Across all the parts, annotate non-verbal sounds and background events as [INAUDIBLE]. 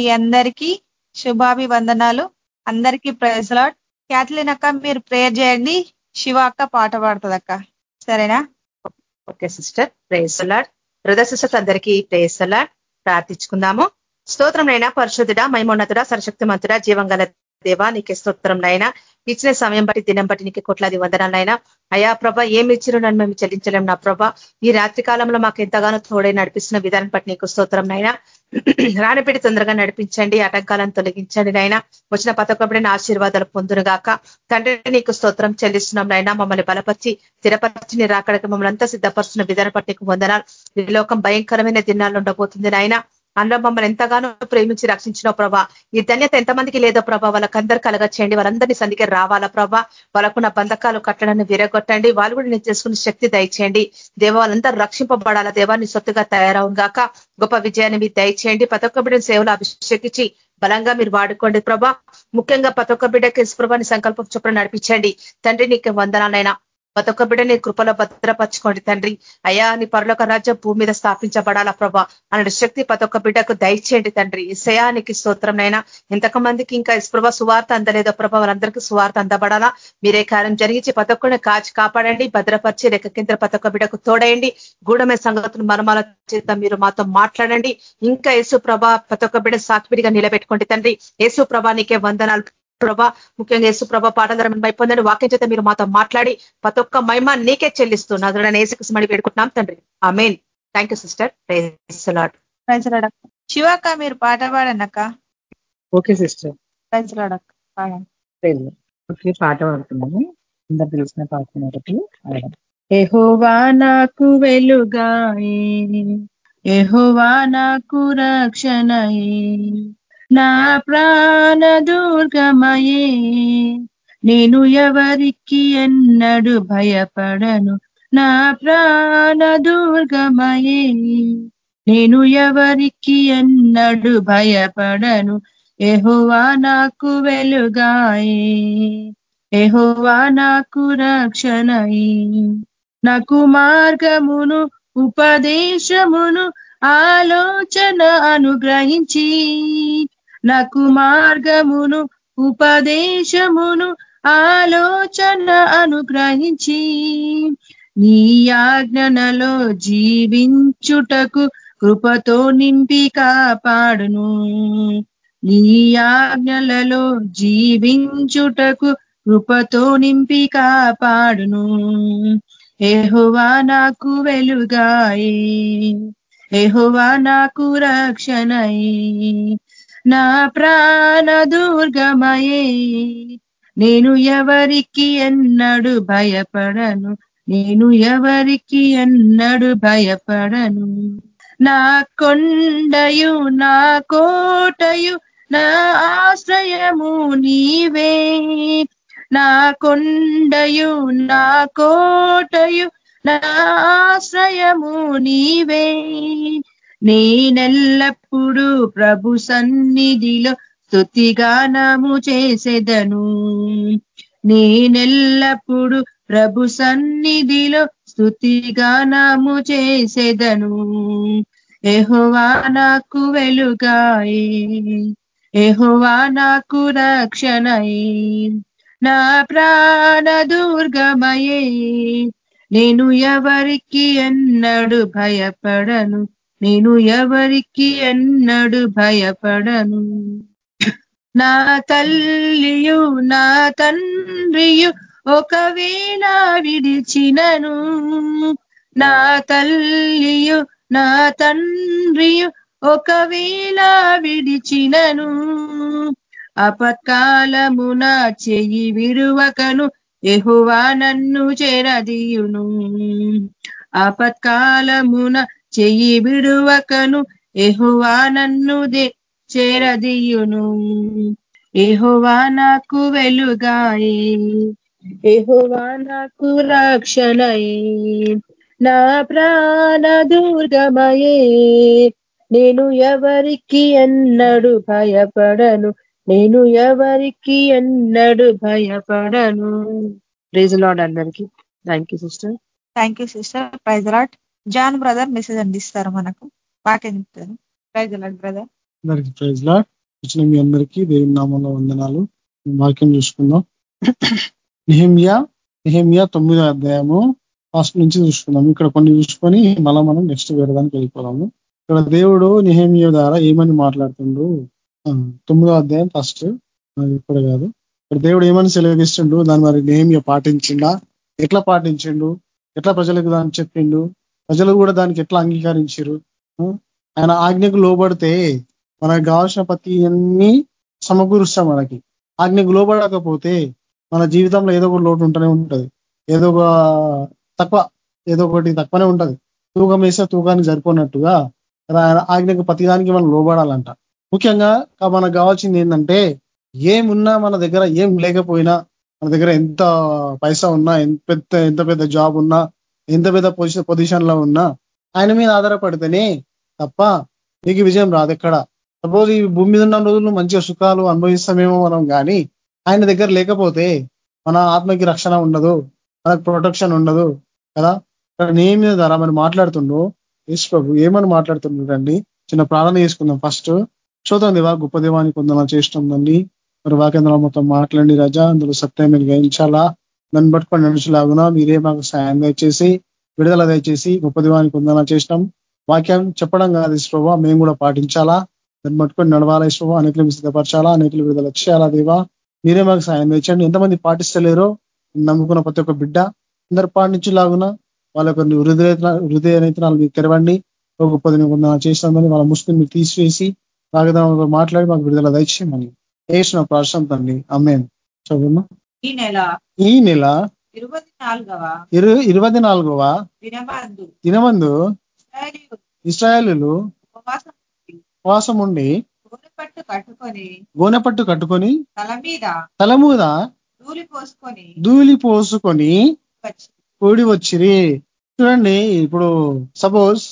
మీ అందరికీ శుభాభివందనాలు. అందరికీ ప్రైజ్లాట్ క్యాథలిన్ అక్క మీరు ప్రేయర్ చేయండి. శివ అక్క పాట పాడుతుంది అక్క. సరేనా? Okay sister praise the Lord హృదయ సిస్టర్స్ అందరికీ అలాడ్ ప్రార్థించుకుందాము. స్తోత్రం నైనా పరిశుద్ధుడ మైమోన్నతుడ సరశక్తి మంతుడ జీవంగల దేవా నీకే స్తోత్రం నైనా ఇచ్చిన సమయం బట్టి దినం బట్టి నీకు కోట్లాది వందనాలైనా అయా ప్రభ ఏమి ఇచ్చిరు నన్ను మేము చెల్లించలేం నా ప్రభ. ఈ రాత్రి కాలంలో మాకు ఎంతగానో తోడే నడిపిస్తున్న విధానం బట్టి నీకు స్తోత్రం నైనా [CLEARS THROAT] రానిపెట్టి తొందరగా నడిపించండి ఆటంకాలను తొలగించండి నైనా వచ్చిన పతకబడిన ఆశీర్వాదాలు పొందునుగాక. తండ్రి నీకు స్తోత్రం చెల్లిస్తున్నాం నైనా మమ్మల్ని బలపరిచి స్థిరపరిచి నీ రాకడకి మమ్మల్ని అంతా సిద్ధపరుస్తున్న విధానం బట్టి వందనాలు. ఈ లోకం భయంకరమైన దినాలు ఉండబోతుంది నాయన. అందులో మమ్మల్ని ఎంతగానో ప్రేమించి రక్షించిన ప్రభా. ఈ ధన్యత ఎంతమందికి లేదో ప్రభా వాళ్ళకందరూ కలగ చేయండి వాళ్ళందరినీ సందికి రావాలా ప్రభా? వాళ్ళకున్న బంధకాలు కట్టడాన్ని విరగొట్టండి. వాళ్ళు కూడా నేను చేసుకున్న శక్తి దయచేయండి. దేవ వాళ్ళందరూ రక్షింపబడాలా? దేవాన్ని సొత్తుగా తయారవును గాక. గొప్ప విజయాన్ని మీరు దయచేయండి. ప్రతి ఒక్క బిడ్డను సేవలు అభిషేకించి బలంగా మీరు వాడుకోండి ప్రభా. ముఖ్యంగా ప్రతి ఒక్క బిడ్డకి ప్రభాని సంకల్పం చొప్పున నడిపించండి. తండ్రి నీకు వందనాలైనా ప్రతి ఒక్క బిడ్డ నీ కృపలో భద్రపరచుకోండి తండ్రి. అయా నీ పరలోక రాజ్యం భూమి మీద స్థాపించబడాలా ప్రభా? అలాంటి శక్తి ప్రతి ఒక్క బిడ్డకు దయచేయండి తండ్రి. ఇసయానికి స్తోత్రంనైనా ఇంతకమందికి ఇంకా ఇస్ప్రభ సువార్త అందలేదో ప్రభా. వాళ్ళందరికీ సువార్త అందబడాలా? మీరే కార్యం జరిగించి ప్రతి ఒక్కరిని కాచి కాపాడండి. భద్రపరిచి రేఖ కింద ప్రతి ఒక్క బిడ్డకు తోడయండి. గూఢమైన సంగతులు మరమాల చేత మీరు మాతో మాట్లాడండి. ఇంకా యేసు ప్రభ ప్రతి ఒక్క బిడ్డ సాక్షిడిగా నిలబెట్టుకోండి తండ్రి. యేసు ప్రభా నీకే వందనాలు. ప్రభా ముఖ్యంగా యేసు ప్రభా పాటల వైపొందని వాక్యం చేత మీరు మాతో మాట్లాడి ప్రతి ఒక్క మహిమ నీకే చెల్లిస్తూ నదుడని ఏసుకు మడి పెట్టుకుంటున్నాం తండ్రి amen thank you sister praise Lord శివక్క మీరు పాట పాడనక్క ఓకే సిస్టర్. పాడండి. ఓకే పాట పాడుతున్నాము అందరు తెలిసిన పాట ఒకటి ఎహోవా నాకు వెలుగాయి ఎహోవా నాకు రక్షణయే. నా ప్రాణ దుర్గమయే నేను ఎవరికి ఎన్నడు భయపడను. నా ప్రాణ దుర్గమయే నేను ఎవరికి ఎన్నడు భయపడను. ఎహోవా నాకు వెలుగాయే ఎహోవా నాకు రక్షణయే. నాకు మార్గమును ఉపదేశమును ఆలోచన అనుగ్రహించి నాకు మార్గమును ఉపదేశమును ఆలోచన అనుగ్రహించి. నీ ఆజ్ఞనలో జీవించుటకు కృపతో నింపి కాపాడును. నీ ఆజ్ఞలలో జీవించుటకు కృపతో నింపి కాపాడును. ఎహువా నాకు వెలుగాయే ఎహువా నాకు రక్షణయి. నా ప్రాణ దుర్గమయే. నేను ఎవరికి ఎన్నడు భయపడను. నేను ఎవరికి ఎన్నడు భయపడను. నా కొండయు నా కోటయు నా ఆశ్రయము నీవే. నా కొండయు నా కోటయు నా ఆశ్రయము నీవే. నేనెల్లప్పుడూ ప్రభు సన్నిధిలో స్థుతిగానము చేసేదను. నేనెల్లప్పుడు ప్రభు సన్నిధిలో స్థుతిగానము చేసేదను. ఎహోవా నాకు వెలుగాయే ఎహోవా నాకు రక్షణయే. నా ప్రాణ దుర్గమయే నేను ఎవరికి ఎన్నడు భయపడను. నేను ఎవరికి ఎన్నడు భయపడను. నా తల్లియు నా తండ్రియు ఒకవేళ విడిచినను. నా తల్లియు నా తండ్రియు ఒకవేళ విడిచినను. అపకాలమున చెయ్యి విరువకను ఎహువా నన్ను చేరదీయును. ఆపత్కాలమున చెయ్యి విడువకను ఎహువా నన్ను చేరదీయును. ఎహువా నాకు వెలుగాయే ఎహువా నాకు రక్షణయే. నా ప్రాణ దుర్గమయే నేను ఎవరికి ఎన్నడు భయపడను నేను ఎవరికి ఎన్నడు భయపడను. ప్రైజ్ లాడ్ అందరికీ. Thank you sister thank you sister praise Lord John brother message అందిస్తారు మనకు. వాక్యం చెప్తారు. Praise Lord brother. అందరికి ప్రైజ్ లాడ్. వచ్చిన మీ అందరికీ దేవుని నామంలో వందనాలు. వాక్యం చూసుకుందాం. నిహిమియా నిహిమియా తొమ్మిదో అధ్యాయము ఫస్ట్ నుంచి చూసుకుందాం. ఇక్కడ కొన్ని చూసుకొని మళ్ళా మనం నెక్స్ట్ వేరడానికి వెళ్ళిపోదాము. ఇక్కడ దేవుడు నిహమ్య ద్వారా ఏమని మాట్లాడుతుండు? తొమ్మిదో అధ్యాయం ఫస్ట్. ఇప్పుడు కాదు. ఇక్కడ దేవుడు ఏమని సెలవిస్తుండు? దాని మరి నిహమ్య పాటించిండా? ఎట్లా పాటించిండు? ఎట్లా ప్రజలకు దాన్ని చెప్పిండు? ప్రజలు కూడా దానికి ఎట్లా అంగీకరించారు ఆయన ఆజ్ఞకు లోబడితే మనకు కావాల్సిన ప్రతి అన్ని సమకూరుస్తాం మనకి. ఆజ్ఞకు లోబడకపోతే మన జీవితంలో ఏదో ఒక లోటు ఉంటూనే ఉంటుంది. ఏదో ఒక తక్కువ ఏదో ఒకటి తక్కువనే ఉంటుంది. తూకం వేస్తే తూకానికి సరిపోయినట్టుగా ఆయన ఆజ్ఞకు ప్రతిదానికి మనం లోబడాలంట. ముఖ్యంగా మనకు కావాల్సింది ఏంటంటే ఏమున్నా మన దగ్గర ఏం లేకపోయినా మన దగ్గర ఎంత పైసా ఉన్నా ఎంత పెద్ద ఎంత పెద్ద జాబ్ ఉన్నా ఎంత పెద్ద పొజిషన్ పొజిషన్లో ఉన్నా ఆయన మీద ఆధారపడితేనే తప్ప నీకు విజయం రాదు ఎక్కడ సపోజ్ ఈ భూమి మీద ఉన్న రోజులు మంచిగా సుఖాలు అనుభవిస్తామేమో మనం కానీ ఆయన దగ్గర లేకపోతే మన ఆత్మకి రక్షణ ఉండదు మనకు ప్రొటెక్షన్ ఉండదు కదా? నేను మీద ద్వారా మరి మాట్లాడుతుండో? యేసు ప్రభు ఏమని మాట్లాడుతుండండి చిన్న ప్రార్థన చేసుకుందాం. ఫస్ట్ చూద్దాం దేవా గొప్ప దేవానికి కొందరు చేస్తుందండి మరి వాకేంద్ర మొత్తం మాట్లాడి రజా అందులో సత్యం మీరు గ్రహించాలా నన్ను పట్టుకొని నడుచులాగునా మీరే మాకు సాయం దయచేసి విడుదల దయచేసి గొప్ప దివానికి ఉందన చేసినాం. వాక్యం చెప్పడం కాదు ఇష్టవా మేము కూడా పాటించాలా? దాన్ని పట్టుకొని నడవాలా ఇష్టవా అనేకలు సిద్ధపరచాలా? అనేకలు విడుదల చేయాలా దేవా? మీరే మాకు సాయం తెచ్చండి ఎంతమంది పాటిస్తలేరో నమ్ముకున్న ప్రతి ఒక్క బిడ్డ అందరు పాటించేలాగున వాళ్ళ కొన్ని హృదయ హృదయ నేతనాలు మీకు తెరవండి. ఒక గొప్ప దిన చేసినామని వాళ్ళ ముసుకుని మీరు తీసివేసి రాగదామంతో మాట్లాడి మాకు విడుదల దయచేయమని. వేసిన ప్రార్థన తండ్రి. అమ్మేం. చదువున్నా ఈ నెల ఈ నెల ఇరవై నాలుగవ ఇరవై నాలుగవ దినమందు దినమందు ఇస్రాయలు ఉపవాసం ఉండి గోనెపట్టు కట్టుకొని గోనెపట్టు కట్టుకొని తల మీద తల మీద ధూళి పోసుకొని ధూళి పోసుకొని వచ్చి కూడి వచ్చిరి. చూడండి ఇప్పుడు సపోజ్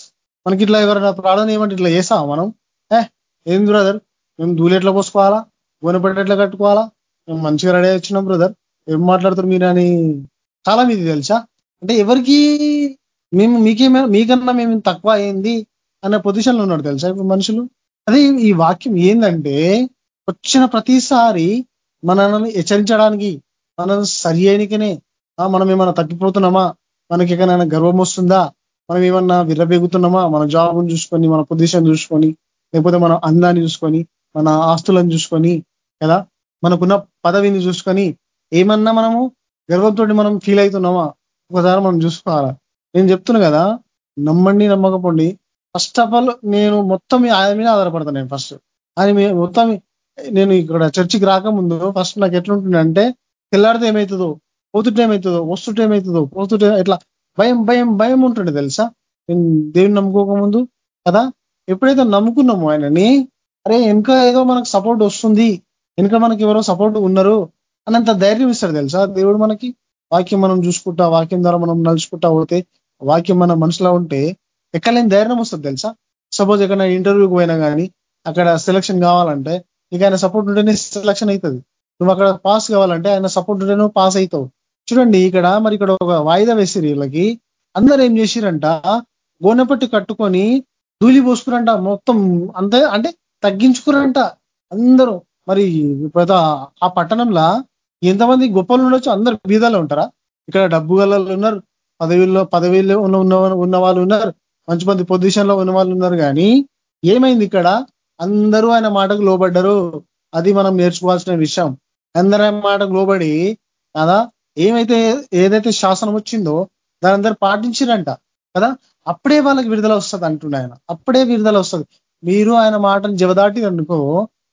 మనకి ఇట్లా ఎవరైనా ప్రార్థన ఏమంటే ఇట్లా చేసావా మనం? ఏ ఏం బ్రదర్? మేము ధూళి ఎట్లా పోసుకోవాలా? గోనెపట్టు ఎట్లా కట్టుకోవాలా? మేము మంచిగా రెడీ వచ్చినాం బ్రదర్ ఏం మాట్లాడుతారు మీరు అని చాలా మీది తెలుసా? అంటే ఎవరికి మేము మీకేమైనా మీకన్నా మేము తక్కువ అయింది అనే పొజిషన్లో ఉన్నాడు తెలుసా ఇప్పుడు మనుషులు? అదే ఈ వాక్యం ఏంటంటే వచ్చిన ప్రతిసారి మనల్ని హెచ్చరించడానికి మనం సరి అయినకనే మనం ఏమైనా తగ్గిపోతున్నామా? మనకి ఎక్కడైనా గర్వం వస్తుందా? మనం ఏమన్నా విర్రబెగుతున్నామా? మన జాబ్ని చూసుకొని మన పొజిషన్ చూసుకొని లేకపోతే మన అందాన్ని చూసుకొని మన ఆస్తులను చూసుకొని కదా? మనకున్న పదవిని చూసుకొని ఏమన్నా మనము గర్వంతో మనం ఫీల్ అవుతున్నామా? ఒకసారి మనం చూసుకోవాలా? నేను చెప్తున్నా కదా నమ్మండి నమ్మకపోండి. ఫస్ట్ ఆఫ్ ఆల్ నేను మొత్తం ఆయన మీద ఆధారపడతాను నేను ఫస్ట్ ఆయన మొత్తం నేను ఇక్కడ చర్చికి రాకముందు ఫస్ట్ నాకు ఎట్లుంటుందంటే తెల్లాడితే ఏమవుతుందో పోతుంటే ఏమవుతుందో వస్తుంటే ఏమవుతుందో పోతుంటే ఎట్లా భయం భయం భయం ఉంటుండే తెలుసా? నేను దేవుని నమ్ముకోకముందు కదా ఎప్పుడైతే నమ్ముకున్నామో ఆయనని అరే ఇంకా ఏదో మనకు సపోర్ట్ వస్తుంది వెనుక మనకి ఎవరో సపోర్ట్ ఉన్నారు అనంత ధైర్యం ఇస్తాడు తెలుసా? దేవుడు మనకి వాక్యం మనం చూసుకుంటా వాక్యం ద్వారా మనం నలుచుకుంటా పోతే వాక్యం మన మనసులో ఉంటే ఎక్కలేని ధైర్యం వస్తుంది తెలుసా? సపోజ్ ఎక్కడ ఇంటర్వ్యూకి పోయినా కానీ అక్కడ సెలక్షన్ కావాలంటే నీకు ఆయన సపోర్ట్ ఉంటేనే సెలక్షన్ అవుతుంది నువ్వు అక్కడ పాస్ కావాలంటే ఆయన సపోర్ట్ ఉంటేనే పాస్ అవుతావు. చూడండి ఇక్కడ మరి ఇక్కడ ఒక వాయిదా వేసిరు వీళ్ళకి. అందరు ఏం చేసిరంట గోనెపట్టి కట్టుకొని ధూళి పోసుకురంట మొత్తం అంతే అంటే తగ్గించుకురంట అందరూ. మరి ఆ పట్టణంలో ఎంతమంది గొప్పలు ఉండొచ్చు? అందరు బీదాలు ఉంటారా? ఇక్కడ డబ్బు గలలు ఉన్నారు పదవిలో పదవిలో ఉన్న ఉన్న వాళ్ళు ఉన్నారు మంచి మంది పొజిషన్లో ఉన్న వాళ్ళు ఉన్నారు కానీ ఏమైంది ఇక్కడ? అందరూ ఆయన మాటకు లోబడ్డరు. అది మనం నేర్చుకోవాల్సిన విషయం. అందరూ ఆయన మాటకు లోబడి కదా ఏమైతే ఏదైతే శాసనం వచ్చిందో దాని అందరూ పాటించిరంట కదా. అప్పుడే వాళ్ళకి విడుదల వస్తుంది అంటున్నాయన ఆయన. అప్పుడే విడుదల వస్తుంది. మీరు ఆయన మాటను జవదాటి అనుకో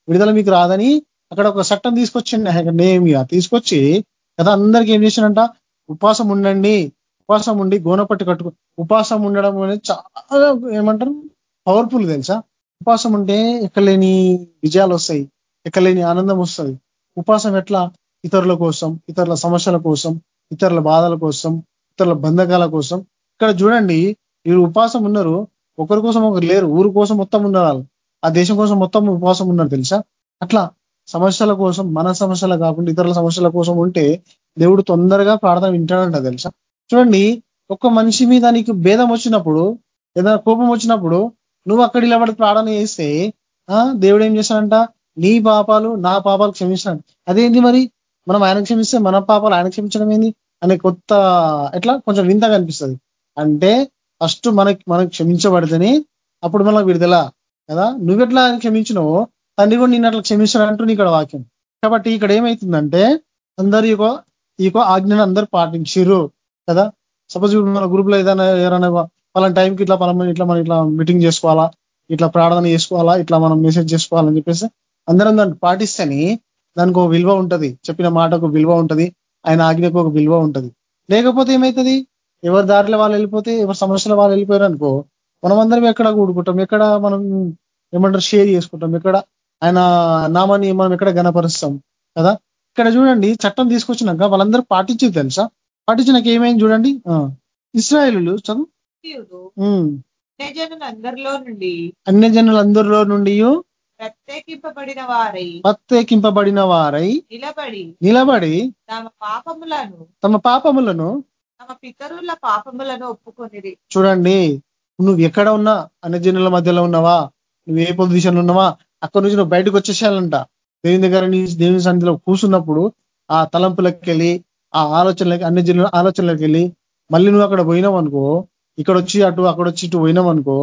విడుదల మీకు రాదని అక్కడ ఒక చట్టం తీసుకొచ్చిండి నేమిగా తీసుకొచ్చి కదా అందరికి ఏం చేసినంట ఉపాసం ఉండండి. ఉపాసం ఉండి గోనపట్టి కట్టుకు ఉపాసం ఉండడం అనేది చాలా ఏమంటారు? పవర్ఫుల్ తెలుసా? ఉపాసం ఉంటే ఎక్కలేని విజయాలు వస్తాయి. ఎక్కలేని ఆనందం వస్తుంది. ఉపాసం ఎట్లా? ఇతరుల కోసం ఇతరుల సమస్యల కోసం ఇతరుల బాధల కోసం ఇతరుల బంధకాల కోసం. ఇక్కడ చూడండి వీరు ఉపాసం ఉన్నారు. ఒకరి కోసం ఒకరు లేరు. ఊరు కోసం మొత్తం ఉన్నారు ఆ దేశం కోసం మొత్తం ఉపవాసం ఉన్నారు తెలుసా? అట్లా సమస్యల కోసం మన సమస్యలు కాకుండా ఇతరుల సమస్యల కోసం ఉంటే దేవుడు తొందరగా ప్రార్థన వింటాడంట తెలుసా? చూడండి ఒక్క మనిషి మీద నీకు భేదం వచ్చినప్పుడు ఏదైనా కోపం వచ్చినప్పుడు నువ్వు అక్కడ నిలబడి ప్రార్థన చేస్తే ఆ దేవుడు ఏం చేశాడంట నీ పాపాలు నా పాపాలు క్షమించాడు అదేంటి మరి? మనం ఆయన క్షమిస్తే మన పాపాలు ఆయన క్షమించడం ఏంది? అనే కొత్త ఎట్లా? కొంచెం వింతగా అనిపిస్తుంది అంటే ఫస్ట్ మనకి మనకు క్షమించబడితేనే అప్పుడు మనకు విడుదల కదా? నువ్వెట్లా క్షమించినవో తండ్రి కూడా నిన్న అట్లా క్షమించాడు అంటూ ఇక్కడ వాక్యం. కాబట్టి ఇక్కడ ఏమైతుందంటే అందరు ఈ ఈ ఆజ్ఞను అందరు పాటించారు కదా? సపోజ్ మన గ్రూప్లో ఏదైనా ఎవరైనా పలానా టైంకి ఇట్లా పలానా ఇట్లా మనం ఇట్లా మీటింగ్ చేసుకోవాలా ఇట్లా ప్రార్థన చేసుకోవాలా ఇట్లా మనం మెసేజ్ చేసుకోవాలని చెప్పేసి అందరం దాన్ని పాటిస్తేని దానికి ఒక విలువ ఉంటుంది. చెప్పిన మాటకు విలువ ఉంటుంది ఆయన ఆజ్ఞకు ఒక విలువ ఉంటుంది. లేకపోతే ఏమవుతుంది ఎవరి దారిలో వాళ్ళు వెళ్ళిపోతే ఎవరి సమస్యలో వాళ్ళు వెళ్ళిపోయారు అనుకో మనం అందరం ఎక్కడ కూడుకుంటాం? ఎక్కడ మనం ఏమంటారు షేర్ చేసుకుంటాం? ఎక్కడ ఆయన నామాన్ని మనం ఎక్కడ గణపరుస్తాం కదా? ఇక్కడ చూడండి చట్టం తీసుకొచ్చినాక వాళ్ళందరూ పాటించేది తెలుసా? పాటించినాక ఏమైంది చూడండి. ఇస్రాయలు చదువు. నుండి అన్ని జనులందరిలో నుండి ప్రత్యేకింపబడిన వారై ప్రత్యేకింపబడిన వారై నిలబడి నిలబడి తమ పాపములను తమ పాపములను తమ పితరుల పాపములను ఒప్పుకొనిది చూడండి నువ్వు ఎక్కడ ఉన్నా అన్ని జనుల మధ్యలో ఉన్నావా? నువ్వు ఏ పొజిషన్లో ఉన్నావా? అక్కడి నుంచి నువ్వు బయటకు వచ్చేసేయాలంట. దేవుని దగ్గర నుంచి దేవుని సన్నిధిలో కూర్చున్నప్పుడు ఆ తలంపులకి వెళ్ళి ఆ ఆలోచనలకి అన్ని జనుల ఆలోచనలకు వెళ్ళి మళ్ళీ నువ్వు అక్కడ పోయినావు అనుకో ఇక్కడ వచ్చి అటు అక్కడ వచ్చి ఇటు పోయినాం అనుకో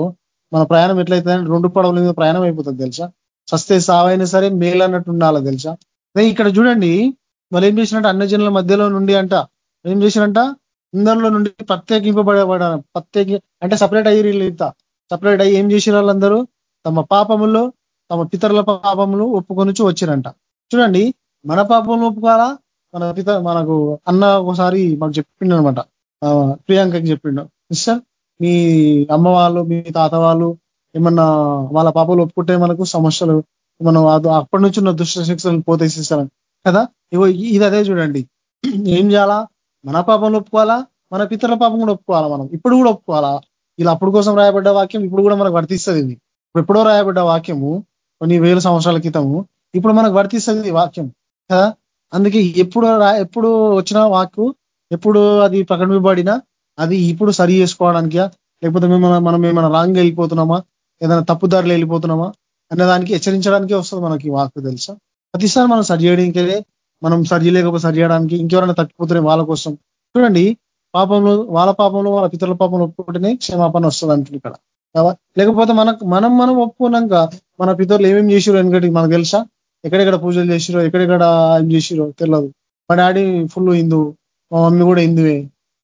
మన ప్రయాణం ఎట్లయితే రెండు పడవల మీద ప్రయాణం అయిపోతుంది తెలుసా? సస్తే సావైనా సరే మేలు అన్నట్టు ఉండాలా తెలుసా? ఇక్కడ చూడండి వాళ్ళు ఏం చేసినట్టు అన్ని జనుల మధ్యలో నుండి అంట. ఏం చేసినట్ట అందరిలో నుండి ప్రత్యేకింపబడబడ ప్రత్యేకి అంటే సపరేట్ అయ్యి ఇంత. సపరేట్ అయ్యి ఏం చేసిన వాళ్ళందరూ? తమ పాపములో తమ పితరుల పాపములు ఒప్పుకొని వచ్చిరంట. చూడండి మన పాపములు ఒప్పుకోవాలా? మన పిత మనకు అన్న ఒకసారి మాకు చెప్పిండు అనమాట ప్రియాంకకి చెప్పిండు. మిస్టర్ మీ అమ్మ వాళ్ళు మీ తాత వాళ్ళు ఏమన్నా వాళ్ళ పాపలు ఒప్పుకుంటే మనకు సమస్యలు మనం అప్పటి నుంచి ఉన్న దుష్ట శిక్షలు పోతేసేస్తారని కదా? ఇగో ఇది అదే చూడండి. ఏం చేయాలా? మన పాపంలో ఒప్పుకోవాలా? మన పితరుల పాపం కూడా ఒప్పుకోవాలా మనం? ఇప్పుడు కూడా ఒప్పుకోవాలా? ఇలా అప్పుడు కోసం రాయబడ్డ వాక్యం ఇప్పుడు కూడా మనకు వర్తిస్తుంది ఇది. ఎప్పుడో రాయబడ్డ వాక్యము కొన్ని వేల సంవత్సరాల క్రితము ఇప్పుడు మనకు వర్తిస్తుంది వాక్యం. కదా? అందుకే ఎప్పుడు ఎప్పుడు వచ్చిన వాక్కు ఎప్పుడు అది ప్రకటింపబడినా అది ఇప్పుడు సరి చేసుకోవడానికి? లేకపోతే మేము మనం ఏమైనా రాంగ్ వెళ్ళిపోతున్నామా? ఏదైనా తప్పుదారులు వెళ్ళిపోతున్నామా? అనే దానికి హెచ్చరించడానికే వస్తుంది మనకి వాక్ తెలుసా? ప్రతిసారి మనం సరి చేయడానికే మనం సరి చేయలేకపోతే సరి చేయడానికి ఇంకెవరైనా తప్పిపోతున్నాయి వాళ్ళ కోసం. చూడండి పాపంలో వాళ్ళ పాపంలో వాళ్ళ పితరుల పాపంలో ఒప్పుకుంటేనే క్షమాపణ వస్తుంది అంటుంది ఇక్కడ. లేకపోతే మనకు మనం మనం ఒప్పుకున్నాక మన పితరులు ఏమేమి చేసిరో ఎందుకంటే మనకు తెలుసా? ఎక్కడెక్కడ పూజలు చేసిరో ఎక్కడెక్కడ ఏం చేసిరో తెలియదు మా డాడీ ఫుల్ హిందూ మా మమ్మీ కూడా హిందువే.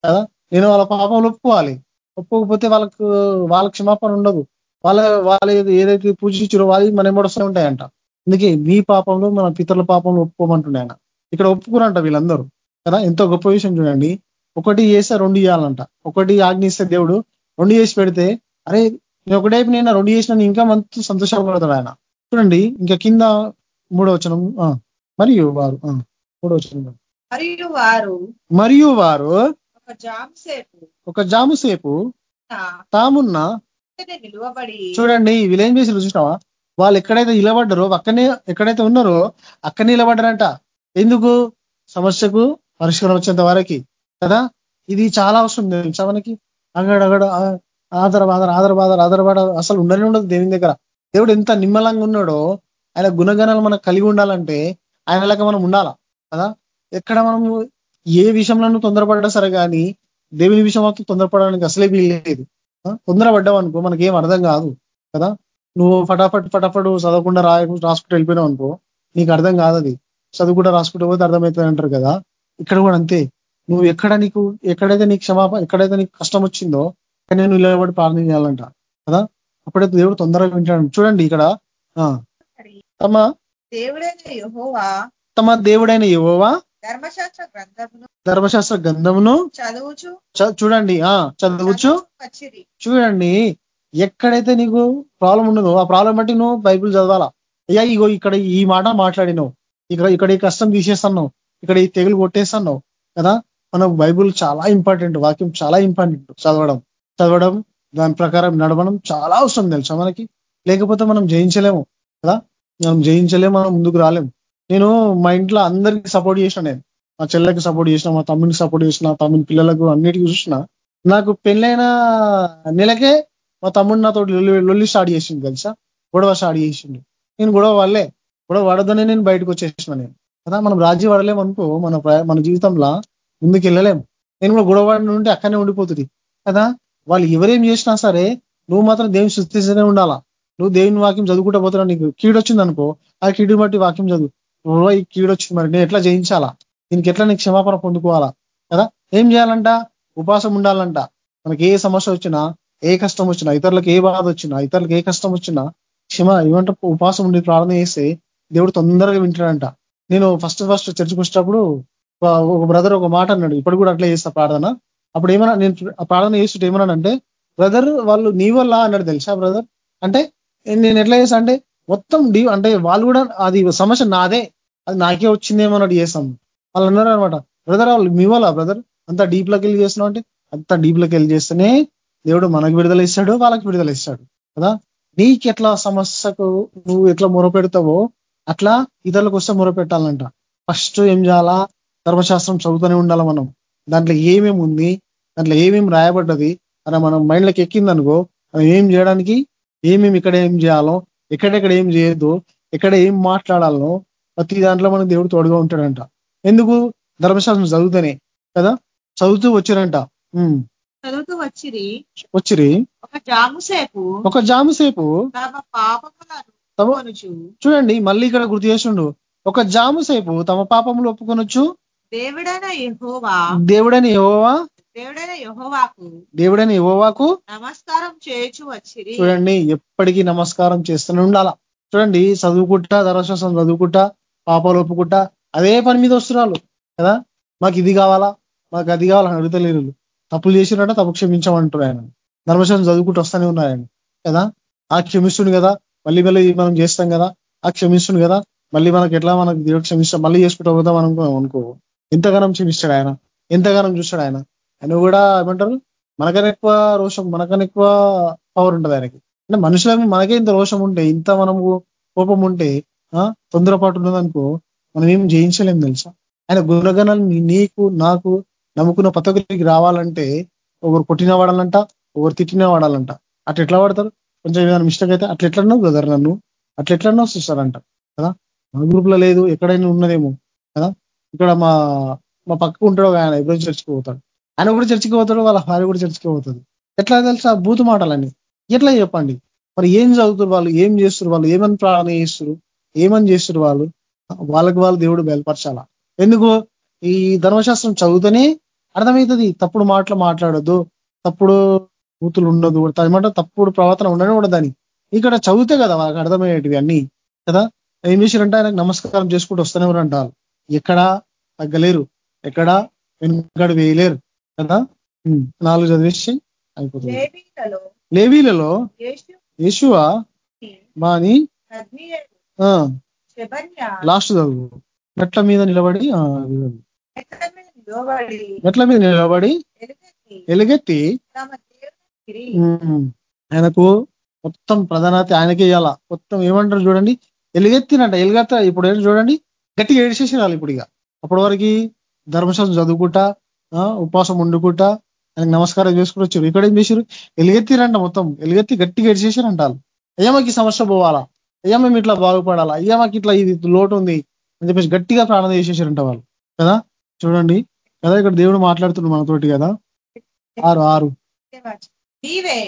కదా? నేను వాళ్ళ పాపంలో ఒప్పుకోవాలి. ఒప్పుకోకపోతే వాళ్ళకు వాళ్ళ క్షమాపణ ఉండదు. వాళ్ళ వాళ్ళ ఏదైతే పూజించారో వాళ్ళు మన వస్తూ ఉంటాయంట. అందుకే మీ పాపంలో మన పితరుల పాపంలో ఒప్పుకోమంటున్నాయన్న ఇక్కడ ఒప్పుకురంట వీళ్ళందరూ కదా? ఎంతో గొప్ప విషయం చూడండి. ఒకటి చేస్తే రెండు చేయాలంట. ఒకటి ఆజ్ఞిస్తే దేవుడు రెండు చేసి పెడితే అరే నేను ఒకటైపు నేను రెండు చేసిన ఇంకా మంచి సంతోషపడతాడు ఆయన. చూడండి ఇంకా కింద మూడో వచనం మరియు వారు మూడో వచనం. మరియు వారు మరియు వారు ఒక జాము సేపు తామున్న నిలువబడి చూడండి వీళ్ళేం చేసి చూసినావా? వాళ్ళు ఎక్కడైతే నిలబడ్డారో అక్కడనే ఎక్కడైతే ఉన్నారో అక్కడ నిలబడ్డారంట. ఎందుకు? సమస్యకు పరిష్కారం వచ్చేంత వరకు. కదా? ఇది చాలా అవసరం తెలుసా మనకి? అగడగడ ఆదర బాధర ఆదర బాధర బాధ అసలు ఉండనే ఉండదు దేవుని దగ్గర. దేవుడు ఎంత నిమ్మలంగా ఉన్నాడో ఆయన గుణగణాలు మనకు కలిగి ఉండాలంటే ఆయన లాగా మనం ఉండాలా? కదా? ఎక్కడ మనము ఏ విషయంలో తొందరపడ్డా సరే కానీ దేవుని విషయం మాత్రం తొందరపడడానికి అసలే వీల్లేదు. తొందరపడ్డావు అనుకో మనకేం అర్థం కాదు. కదా? నువ్వు ఫటాఫట్ ఫటాఫట్ చదవకుండా రా రాసుకుంటూ వెళ్ళిపోయినావు అనుకో నీకు అర్థం కాదు అది. చదువుకుంటూ రాసుకుంటూ పోతే అర్థమవుతుంది అంటారు కదా. ఇక్కడ కూడా అంతే. నువ్వు ఎక్కడ నీకు ఎక్కడైతే నీకు క్షమాపణ ఎక్కడైతే నీకు కష్టం వచ్చిందో నేను నిలబడి ప్రార్థన చేయాలంట. కదా? అప్పుడైతే దేవుడు తొందరగా వింటాడు. చూడండి ఇక్కడ. తమ తమ దేవుడైన యహోవా ధర్మశాస్త్ర గ్రంథమును ధర్మశాస్త్ర గ్రంథమును చదువుచు. చూడండి. ఆ చదువుచు. చూడండి. ఎక్కడైతే నీకు ప్రాబ్లం ఉన్నదో ఆ ప్రాబ్లం బట్టి నువ్వు బైబుల్ చదవాలా? అయ్యా ఇగో ఇక్కడ ఈ మాట మాట్లాడినావు. ఇక్కడ ఇక్కడ ఈ కష్టం తీసేస్తున్నావు. ఇక్కడ ఈ తెగులు కొట్టేస్తున్నావు కదా? మన బైబుల్ చాలా ఇంపార్టెంట్ వాక్యం చాలా ఇంపార్టెంట్. చదవడం చదవడం దాని ప్రకారం నడవడం చాలా అవసరం తెలుసా మనకి? లేకపోతే మనం జయించలేము కదా? మనం జయించలేము మనం ముందుకు రాలేము. నేను మా ఇంట్లో అందరికి సపోర్ట్ చేసిన నేను. మా చెల్లెకి సపోర్ట్ చేసిన మా తమ్మునికి సపోర్ట్ చేసిన తమ్ముని పిల్లలకు అన్నిటికీ చూసిన. నాకు పెళ్ళైన నెలకే మా తమ్ముడు నాతో లొల్లి స్టార్ట్ చేసింది తెలుసా? గొడవ స్టార్ట్ చేసిండు. నేను గొడవ వాళ్ళే గొడవ పడద్దనే నేను బయటకు వచ్చేసిన నేను. కదా మనం రాజీ పడలేమనుకో మన మన జీవితంలో ముందుకు వెళ్ళలేము. నేను కూడా గొడవ ఉంటే అక్కడనే ఉండిపోతుంది. కదా వాళ్ళు ఎవరేం చేసినా సరే నువ్వు మాత్రం దేవుని సృష్టిస్తూనే ఉండాలా? నువ్వు దేవుని వాక్యం చదువుకుంటా పోతున్నావు నీకు కీడొచ్చింది అనుకో ఆ కీడు బట్టి వాక్యం చదువు. ఈ కీడొచ్చింది మరి నేను ఎట్లా జయించాలా? దీనికి ఎట్లా నీకు క్షమాపణ పొందుకోవాలా? కదా ఏం చేయాలంట? ఉపాసం ఉండాలంట. మనకి ఏ సమస్య వచ్చినా ఏ కష్టం వచ్చినా ఇతరులకు ఏ బాధ వచ్చినా ఇతరులకు ఏ కష్టం వచ్చినా క్షమ ఏమంటే ఉపాసం ఉండి ప్రార్థన చేస్తే దేవుడు తొందరగా వింటాడంట నేను ఫస్ట్ ఫస్ట్ చర్చకు వచ్చినప్పుడు ఒక బ్రదర్ ఒక మాట అన్నాడు. ఇప్పుడు కూడా అట్లా చేస్తా ప్రార్థన. అప్పుడు ఏమన్నా నేను ప్రార్థన చేస్తుంటే ఏమన్నానంటే బ్రదర్ వాళ్ళు నీ వల్ల అన్నాడు తెలుసా బ్రదర్ అంటే నేను ఎట్లా చేసా అంటే మొత్తం డీ అంటే వాళ్ళు కూడా అది సమస్య నాదే. అది నాకే వచ్చిందేమో అన్నట్టు చేస్తాం. వాళ్ళు అన్నారు అనమాట బ్రదర్ వాళ్ళు మీ వల్ల బ్రదర్ అంత డీప్లోకి వెళ్ళి చేస్తున్నావు అంటే అంత డీప్లోకి వెళ్ళి చేస్తేనే దేవుడు మనకు విడుదల ఇస్తాడు వాళ్ళకి విడుదల ఇస్తాడు. కదా? నీకు ఎట్లా సమస్యకు నువ్వు ఎట్లా మొరపెడతావో అట్లా ఇతరులకు వస్తే మొరపెట్టాలంట. ఫస్ట్ ఏం చేయాలా? ధర్మశాస్త్రం చదువుతూనే ఉండాలి మనం. దాంట్లో ఏమేమి ఉంది? దాంట్లో ఏమేమి రాయబడ్డది? అని మనం మైండ్లోకి ఎక్కిందనుకో మనం ఏం చేయడానికి ఏమేమి ఇక్కడ ఏం చేయాలో ఎక్కడెక్కడ ఏం చేయొద్దు ఎక్కడ ఏం మాట్లాడాలనో ప్రతి దాంట్లో మనకు దేవుడు తోడుగా ఉంటాడంట. ఎందుకు? ధర్మశాస్త్రం చదువుతూనే కదా? చదువుతూ వచ్చారంట. చదువుతూ వచ్చిరి. వచ్చిరి. ఒక జాము సేపు ఒక జాము సేపు. తమ పాపములను చూడండి మళ్ళీ ఇక్కడ గుర్తు చేసిండు ఒక జాము సేపు తమ పాపములు ఒప్పుకొనొచ్చు. దేవుడైన యహోవా దేవుడైన యహోవా దేవుడైన యహోవాకు దేవుడైన యహోవాకు నమస్కారం చేయొచ్చు వచ్చిరి. చూడండి ఎప్పటికీ నమస్కారం చేస్తూనే ఉండాల? చూడండి చదువుకుంటా ధర్మశాస్త్రం చదువుకుంటా పాపాలు ఒప్పుకుంటా అదే పని మీద వస్తున్నారు కదా? మాకు ఇది కావాలా? మాకు అది కావాలని అడుగుతలేరు తప్పులు చేసినట్ట తప్పు క్షమించమంటారు ఆయన. ధర్మశాస్త్రం చదువుకుంటూ వస్తూనే ఉన్నాయని కదా? ఆ క్షమిస్తుండు కదా? మళ్ళీ మళ్ళీ మనం చేస్తాం కదా ఆ క్షమిస్తుండు కదా మళ్ళీ మనకి ఎట్లా మనకు దేవుడు క్షమిస్తాం మళ్ళీ చేసుకుంటాం కదా మనం అనుకో. ఎంతగానం క్షమిస్తాడు ఆయన ఎంతగానం చూస్తాడు ఆయన. ఆయన కూడా ఏమంటారు? మనకన్నా ఎక్కువ రోషం మనకన్నా ఎక్కువ పవర్ ఉంటుంది ఆయనకి. అంటే మనుషులకు మనకే ఇంత రోషం ఉంటే ఇంత మనము కోపం ఉంటే తొందరపాటు ఉన్నదనుకో మనం ఏం జయించలేం తెలుసా? ఆయన గుణగణాలు నీకు నాకు నమ్ముకున్న పతకులకి రావాలంటే ఒకరు కొట్టిన వాడాలంట ఒకరు తిట్టిన వాడాలంట. అట్లా ఎట్లా వాడతారు? కొంచెం ఏదైనా మిస్టేక్ అయితే అట్లా ఎట్లన్నావు బ్రదర్ నన్ను అట్లా ఎట్లన్నావు సిస్టర్ అంట కదా? మా గ్రూప్లో లేదు ఎక్కడైనా ఉన్నదేమో కదా? ఇక్కడ మా మా పక్కకు ఉంటాడు ఆయన ఎప్పుడో చర్చికి పోతాడు. ఆయన కూడా చర్చికి పోతాడు వాళ్ళ భార్య కూడా చర్చికి పోతుంది. ఎట్లా తెలుసా? బూతు మాటలని ఎట్లా చెప్పండి? మరి ఏం చదువుతారు వాళ్ళు? ఏం చేస్తారు వాళ్ళు? ఏమని ప్రార్థన చేస్తారు ఏమని చేస్తారు వాళ్ళు? వాళ్ళకి వాళ్ళు దేవుడు బయలుపరచాలా? ఎందుకు? ఈ ధర్మశాస్త్రం చదువుతూనే అర్థమవుతుంది. తప్పుడు మాటలు మాట్లాడొద్దు. తప్పుడు బూతులు ఉండదు ఏమంటే తప్పుడు ప్రవర్తన ఉండనే ఉండదని ఇక్కడ చదివితే కదా వాళ్ళకి అర్థమయ్యేటివి అన్ని కదా? ఏం చేశారంటే ఆయనకు నమస్కారం చేసుకుంటూ వస్తూనే అంటారు ఎక్కడా తగ్గలేరు. ఎక్కడా వెనుకడు వేయలేరు కదా? నాలుగు చదివేసి అయిపోతుంది. లేవీలలో యేసువ బాని లాస్ట్ చదువు. మెట్ల మీద నిలబడి మెట్ల మీద నిలబడి ఎలుగెత్తి ఆయనకు మొత్తం ప్రధానత ఆయనకే ఇవ్వాల మొత్తం ఏమంటారు చూడండి. ఎలుగెత్తినట ఎలుగెత్త ఇప్పుడు ఏంటి చూడండి. గట్టిగా ఏడిచేసేయాలి ఇప్పుడు ఇక. అప్పటి వరకు ధర్మశాస్త్రం చదువుకుంటా ఉపవాసం వండుకుంటా ఆయనకు నమస్కారం చేసుకుంటూ వచ్చారు. ఇక్కడ ఏం చేశారు? ఎలుగెత్తిరంట మొత్తం. ఎలుగెత్తి గట్టిగా ఎడిచేసారంట అయ్యా మాకు సమస్య పోవాలా? అయ్యా మేము ఇట్లా బాగుపడాలా? అయ్యా మాకు ఇట్లా ఇది లోటు ఉంది అని చెప్పేసి గట్టిగా ప్రాణం చేసేసారంట వాళ్ళు. కదా? చూడండి. కదా ఇక్కడ దేవుడు మాట్లాడుతున్నాడు మనతోటి కదా? ఆరు ఆరు. నీవే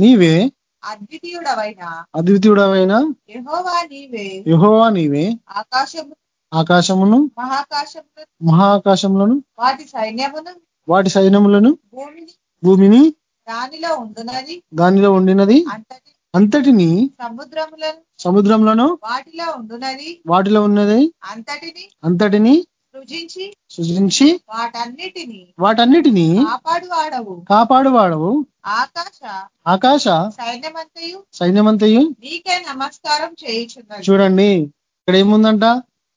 నీవే అద్వితీయుడవైన. అద్వితీయుడవైన? యహోవా నీవే. యహోవా నీవే? ఆకాశము ఆకాశమును? మహాకాశమును మహాకాశములను? వాటి సైన్యమును వాటి సైన్యములను? భూమిని భూమిని? దానిలో ఉండునది. దానిలో ఉండినది? అంతటి అంతటిని? సముద్రములను సముద్రంలోను వాటిలో ఉండునది. వాటిలో ఉన్నది? అంతటిని అంతటిని? సృజించి సృజించి వాటన్నిటిని వాటన్నిటిని కాపాడు వాడవు కాపాడు వాడవు ఆకాశ సైన్యమంతయు సైన్యమంతయు నీకే నమస్కారం చేయించున్నది. చూడండి ఇక్కడ ఏముందంట?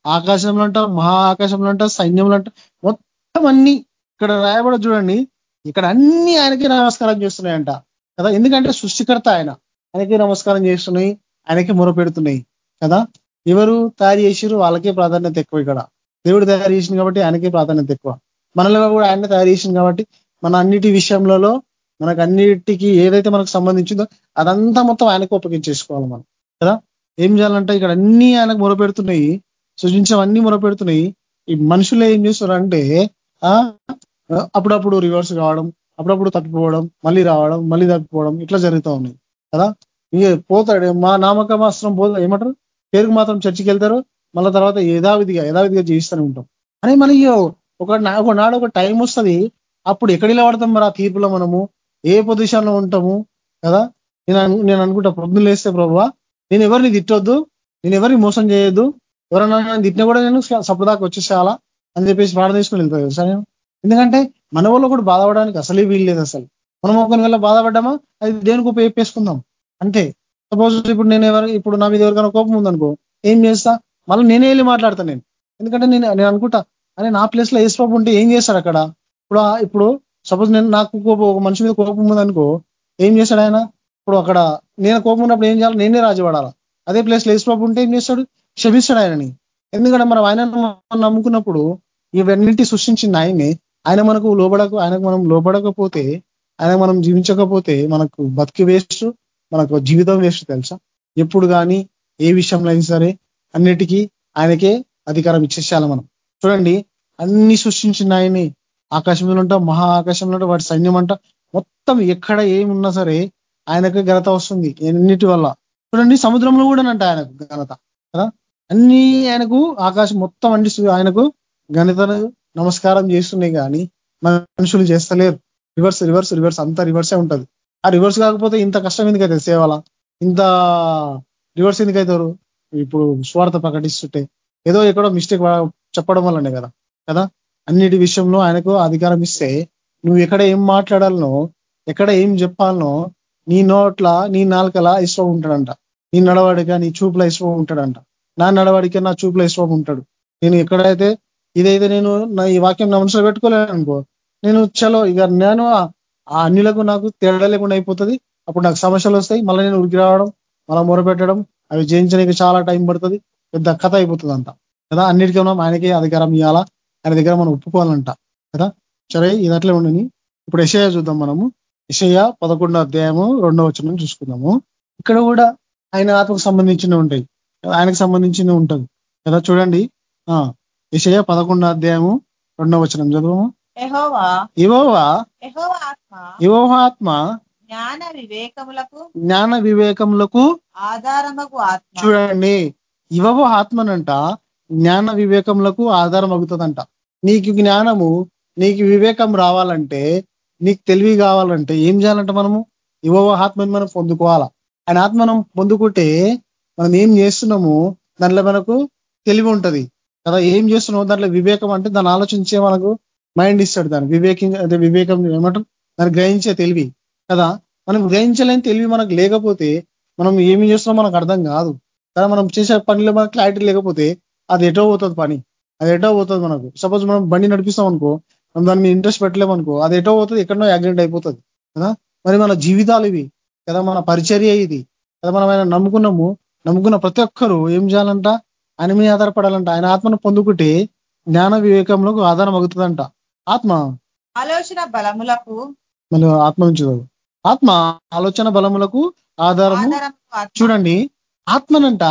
ఆకాశంలో అంట మహా ఆకాశంలో అంట సైన్యంలో అంట మొత్తం అన్ని ఇక్కడ రాయబడ చూడండి ఇక్కడ అన్ని ఆయనకి నమస్కారం చేస్తున్నాయంట. కదా? ఎందుకంటే సృష్టికర్త ఆయన. ఆయనకి నమస్కారం చేస్తున్నాయి ఆయనకి మొరపెడుతున్నాయి. కదా? ఎవరు తయారు చేసిరు వాళ్ళకే ప్రాధాన్యత ఎక్కువ ఇక్కడ. దేవుడు తయారు చేసింది కాబట్టి ఆయనకే ప్రాధాన్యత ఎక్కువ. మనలో కూడా ఆయన తయారు చేసింది కాబట్టి మన అన్నిటి విషయంలో మనకు అన్నిటికీ ఏదైతే మనకు సంబంధించిందో అదంతా మొత్తం ఆయనకు ఒప్పగించేసుకోవాలి మనం. కదా? ఏం చేయాలంటే ఇక్కడ అన్ని ఆయనకు మొరపెడుతున్నాయి. సృజించవన్నీ మొరపెడుతున్నాయి. ఈ మనుషులు ఏం చేస్తారంటే అప్పుడప్పుడు రివర్స్ కావడం అప్పుడప్పుడు తప్పిపోవడం మళ్ళీ రావడం మళ్ళీ తప్పిపోవడం ఇట్లా జరుగుతూ ఉన్నాయి. కదా? ఇక పోతాడు మా నామకమాస్త్రం పో ఏమంటారు? పేరుకు మాత్రం చర్చికి వెళ్తారు మళ్ళీ తర్వాత యథావిధిగా యథావిధిగా జీవిస్తూనే ఉంటాం. అని మనకి ఒక నాడు ఒక టైం వస్తుంది అప్పుడు ఎక్కడ పడతాం మరి ఆ తీర్పులో మనము? ఏ పొజిషన్లో ఉంటాము కదా? నేను నేను అనుకుంటా పొద్దున్న లేస్తే ప్రభావ నేను ఎవరిని తిట్టొద్దు నేను ఎవరిని మోసం చేయొద్దు ఎవరన్నా తిట్టినా కూడా నేను సప్పుదాకా వచ్చేసేయాలా అని చెప్పేసి ప్రార్థన తీసుకుని వెళ్తాను సార్ నేను. ఎందుకంటే మన వాళ్ళు కూడా బాధపడడానికి అసలే వీలు లేదు అసలు. మనం ఒకరి వల్ల బాధపడ్డామా? అది దేనికి ఉపయోగపేసుకుందాం అంతే. సపోజ్ ఇప్పుడు నేను ఎవరు ఇప్పుడు నా మీద ఎవరికైనా కోపం ఉందనుకో ఏం చేస్తా? మళ్ళీ నేనే వెళ్ళి మాట్లాడతాను నేను. ఎందుకంటే నేను నేను అనుకుంటా అని నా ప్లేస్లో ఏసు ఉంటే ఏం చేస్తాడు అక్కడ? ఇప్పుడు ఇప్పుడు సపోజ్ నేను నాకు కోపం ఒక మనిషి మీద కోపం ఉందనుకో ఏం చేశాడు ఆయన? ఇప్పుడు అక్కడ నేను కోపం ఉన్నప్పుడు ఏం చేయాలి? నేనే రాజుపడాలా అదే ప్లేస్లో ఉంటే ఏం చేస్తాడు? క్షమిస్తాడు ఆయనని. ఎందుకంటే మనం ఆయన నమ్ముకున్నప్పుడు ఇవన్నింటి సృష్టించింది ఆయన్ని ఆయన మనకు లోబడకు ఆయనకు మనం లోబడకపోతే ఆయన మనం జీవించకపోతే మనకు బతికి వేస్ట్ మనకు జీవితం వేస్ట్ తెలుసా? ఎప్పుడు కానీ ఏ విషయంలో అయినా సరే అన్నిటికీ ఆయనకే అధికారం ఇచ్చేసేయాలి మనం. చూడండి అన్ని సృష్టించిన ఆయనే. ఆకాశంలో ఉంటా మహా ఆకాశంలో ఉంటా వాటి సైన్యం అంట మొత్తం ఎక్కడ ఏమున్నా సరే ఆయనకు ఘనత వస్తుంది ఎన్నిటి వల్ల. చూడండి సముద్రంలో కూడా అంట ఆయనకు ఘనత కదా? అన్ని ఆయనకు ఆకాశం మొత్తం అండి ఆయనకు ఘనత నమస్కారం చేస్తున్నాయి కానీ మనుషులు చేస్తలేరు. రివర్స్ రివర్స్ రివర్స్ అంతా రివర్సే ఉంటది. ఆ రివర్స్ కాకపోతే ఇంత కష్టం ఎందుకైతే సేవల? ఇంత రివర్స్ ఎందుకైతారు ఇప్పుడు స్వార్థ ప్రకటిస్తుంటే ఏదో ఎక్కడో మిస్టేక్ చెప్పడం వల్లనే కదా కదా? అన్నిటి విషయంలో ఆయనకు అధికారం ఇస్తే నువ్వు ఎక్కడ ఏం మాట్లాడాలనో ఎక్కడ ఏం చెప్పాలనో నీ నోట్ల నీ నాలుకలా ఇష్టం ఉంటాడంట. నీ నడవడిక నీ చూపుల ఇష్టం ఉంటాడంట. నా నడవడిక నా చూపుల ఇష్టం ఉంటాడు. నేను ఎక్కడైతే ఇదైతే నేను నా ఈ వాక్యం నా మనసులో పెట్టుకోలేను అనుకో నేను చలో ఇక నేను ఆ అన్నిలకు నాకు తేడా లేకుండా అయిపోతుంది. అప్పుడు నాకు సమస్యలు వస్తాయి. మళ్ళీ నేను ఉరికి రావడం మళ్ళీ మొరపెట్టడం అవి జయించడానికి చాలా టైం పడుతుంది. పెద్ద కథ అయిపోతుంది అంట కదా అన్నిటికీ మనం ఆయనకే అధికారం ఇవ్వాలా ఆయన దగ్గర మనం ఒప్పుకోవాలంట. కదా? సరే ఇది అట్లే ఉండని ఇప్పుడు ఎషయ చూద్దాం మనము. ఎషయ పదకొండో అధ్యాయము రెండో వచ్చిన చూసుకుందాము. ఇక్కడ కూడా ఆయన ఆత్మకు సంబంధించిన ఉంటాయి. ఆయనకు సంబంధించిన ఉంటుంది కదా? చూడండి. ఇషయ పదకొండో అధ్యాయము రెండవ వచనం చదువు ఆత్మ జ్ఞాన వివేకములకు జ్ఞాన వివేకములకు ఆధారమగు ఆత్మ. చూడండి. ఇవవ ఆత్మనంట జ్ఞాన వివేకములకు ఆధారం అవుతుందంట నీకు జ్ఞానము నీకు వివేకం రావాలంటే నీకు తెలివి కావాలంటే ఏం చేయాలంట మనము? ఇవవ ఆత్మని మనం పొందుకోవాలా? ఆయన ఆత్మ మనం పొందుకుంటే మనం ఏం చేస్తున్నాము? దాంట్లో మనకు తెలివి ఉంటుంది. కదా ఏం చేస్తున్నావు దాంట్లో వివేకం అంటే దాన్ని ఆలోచించే మనకు మైండ్ ఇస్తాడు దాన్ని. వివేకం అదే వివేకం ఏమంటారు? దాన్ని గ్రహించే తెలివి. కదా మనం గ్రహించలేని తెలివి మనకు లేకపోతే మనం ఏమి చేస్తున్నాం మనకు అర్థం కాదు. కదా మనం చేసే పనిలో మనకు క్లారిటీ లేకపోతే అది ఎటో పోతుంది పని. అది ఎటో పోతుంది మనకు. సపోజ్ మనం బండి నడిపిస్తాం అనుకో మనం దాని మీద ఇంట్రెస్ట్ పెట్టలేమనుకో అది ఎటో పోతుంది ఎక్కడో యాక్సిడెంట్ అయిపోతుంది కదా? మరి మన జీవితాలు ఇవి కదా? మన పరిచర్య ఇది కదా? మనం ఆయన నమ్ముకున్నాము నమ్ముకున్న ప్రతి ఒక్కరూ ఏం చేయాలంట? ఆయన మీద ఆధారపడాలంట. ఆయన ఆత్మను పొందుకుంటే జ్ఞాన వివేకంలో ఆధారం అవుతుందంట. ఆత్మ? ఆలోచన బలములకు మళ్ళీ ఆత్మ నుంచి ఆత్మ ఆలోచన బలములకు ఆధారము చూడండి ఆత్మనంట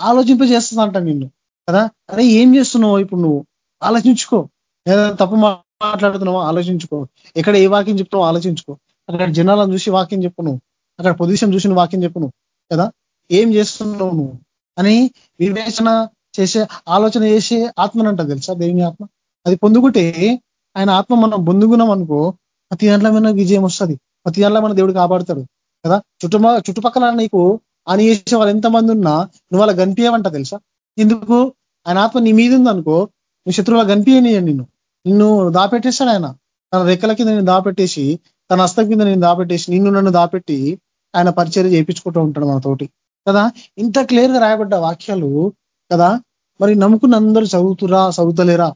ఆలోచింపజేస్తుందంట నిన్ను. కదా? అరే ఏం చేస్తున్నావు ఇప్పుడు నువ్వు? ఆలోచించుకో. ఏదైనా తప్పు మాట్లాడుతున్నావో? ఆలోచించుకో. ఎక్కడ ఏ వాక్యం చెప్తున్నావు ఆలోచించుకో. అక్కడ జనాలను చూసి వాక్యం చెప్పు నువ్వు. అక్కడ పొజిషన్ చూసిన వాక్యం చెప్పు నువ్వు. కదా? ఏం చేస్తున్నావు నువ్వు? అని వివేచన చేసే ఆలోచన చేసే ఆత్మనంట తెలుసా? దేవుని ఆత్మ? అది పొందుకుంటే ఆయన ఆత్మ మనం పొందుకున్నాం అనుకో ప్రతి దాంట్లో మన విజయం వస్తుంది. ప్రతి దాంట్లో మన దేవుడు కాపాడుతాడు. కదా? చుట్టు చుట్టుపక్కల నీకు అని చేసే వాళ్ళు ఎంతమంది ఉన్నా నువ్వు వాళ్ళ గనిపించవంట తెలుసా? ఎందుకు? ఆయన ఆత్మ నీ మీద ఉందనుకో నువ్వు శత్రువుల గనిపించనీయ నిన్ను. నిన్ను దాపెట్టేస్తాడు ఆయన. తన రెక్కల కింద నేను దాపెట్టేసి తన హస్తం కింద నేను దాపెట్టేసి నిన్ను నన్ను దాపెట్టి ఆయన పరిచయం చేయించుకుంటూ ఉంటాడు మనతోటి. కదా? ఇంత క్లియర్గా రాయబడ్డ వాక్యాలు కదా? మరి నమ్ముకున్న అందరూ చదువుతురా చదువుతలేరా?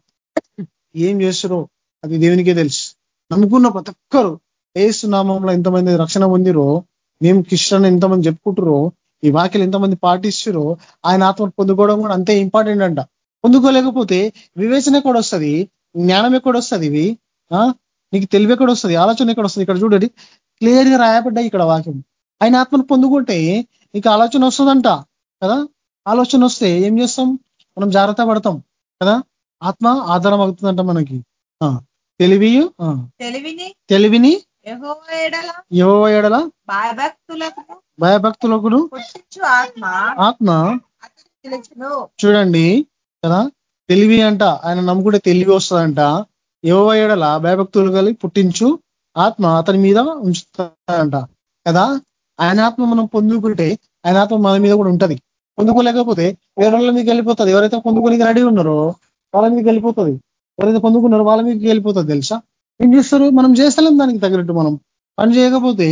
ఏం చేస్తురో అది దేవునికే తెలుసు. నమ్ముకున్న ప్రతి ఒక్కరు ఏసునామంలో ఎంతమంది రక్షణ పొందిరో మేము కృష్ణ ఎంతమంది చెప్పుకుంటురో ఈ వాక్యలు ఎంతమంది పాటిస్తారో ఆయన ఆత్మ పొందుకోవడం కూడా అంతే ఇంపార్టెంట్ అంట. పొందుకోలేకపోతే వివేచన కూడా వస్తుంది? జ్ఞానం ఎక్కడ వస్తుంది ఇవి? నీకు తెలివి ఎక్కడ వస్తుంది? ఆలోచన ఎక్కడ వస్తుంది? ఇక్కడ చూడండి. క్లియర్గా రాయబడ్డాయి ఇక్కడ వాక్యం. ఆయన ఆత్మను పొందుకుంటే నీకు ఆలోచన వస్తుందంట కదా? ఆలోచన వస్తే ఏం చేస్తాం? మనం జాగ్రత్త పడతాం కదా? ఆత్మ ఆధారం అవుతుందంట మనకి. ఆ, తెలివి తెలివిని తెలివిని ఎడల యెహోవా ఎడల భయభక్తులకు భయభక్తులకు పుట్టించు ఆత్మ. చూడండి కదా? తెలివి అంట ఆయన నమ్ముకుంటే తెలివి వస్తుందంట. యెహోవా ఎడల భయభక్తులు కలిగి పుట్టించు ఆత్మ అతని మీద ఉంచుతాడంట కదా? ఆయన ఆత్మ మనం పొందుకుంటే ఆయన ఆత్మ మన మీద కూడా ఉంటది. పొందుకోలేకపోతే వేరే వాళ్ళ మీదకి వెళ్ళిపోతుంది. ఎవరైతే పొందుకోనికి రెడీ ఉన్నారో వాళ్ళ మీదకి వెళ్ళిపోతుంది. ఎవరైతే పొందుకున్నారో వాళ్ళ మీదకి వెళ్ళిపోతుంది తెలుసా? ఏం చేస్తారు? మనం చేస్తలేం దానికి తగినట్టు మనం. పని చేయకపోతే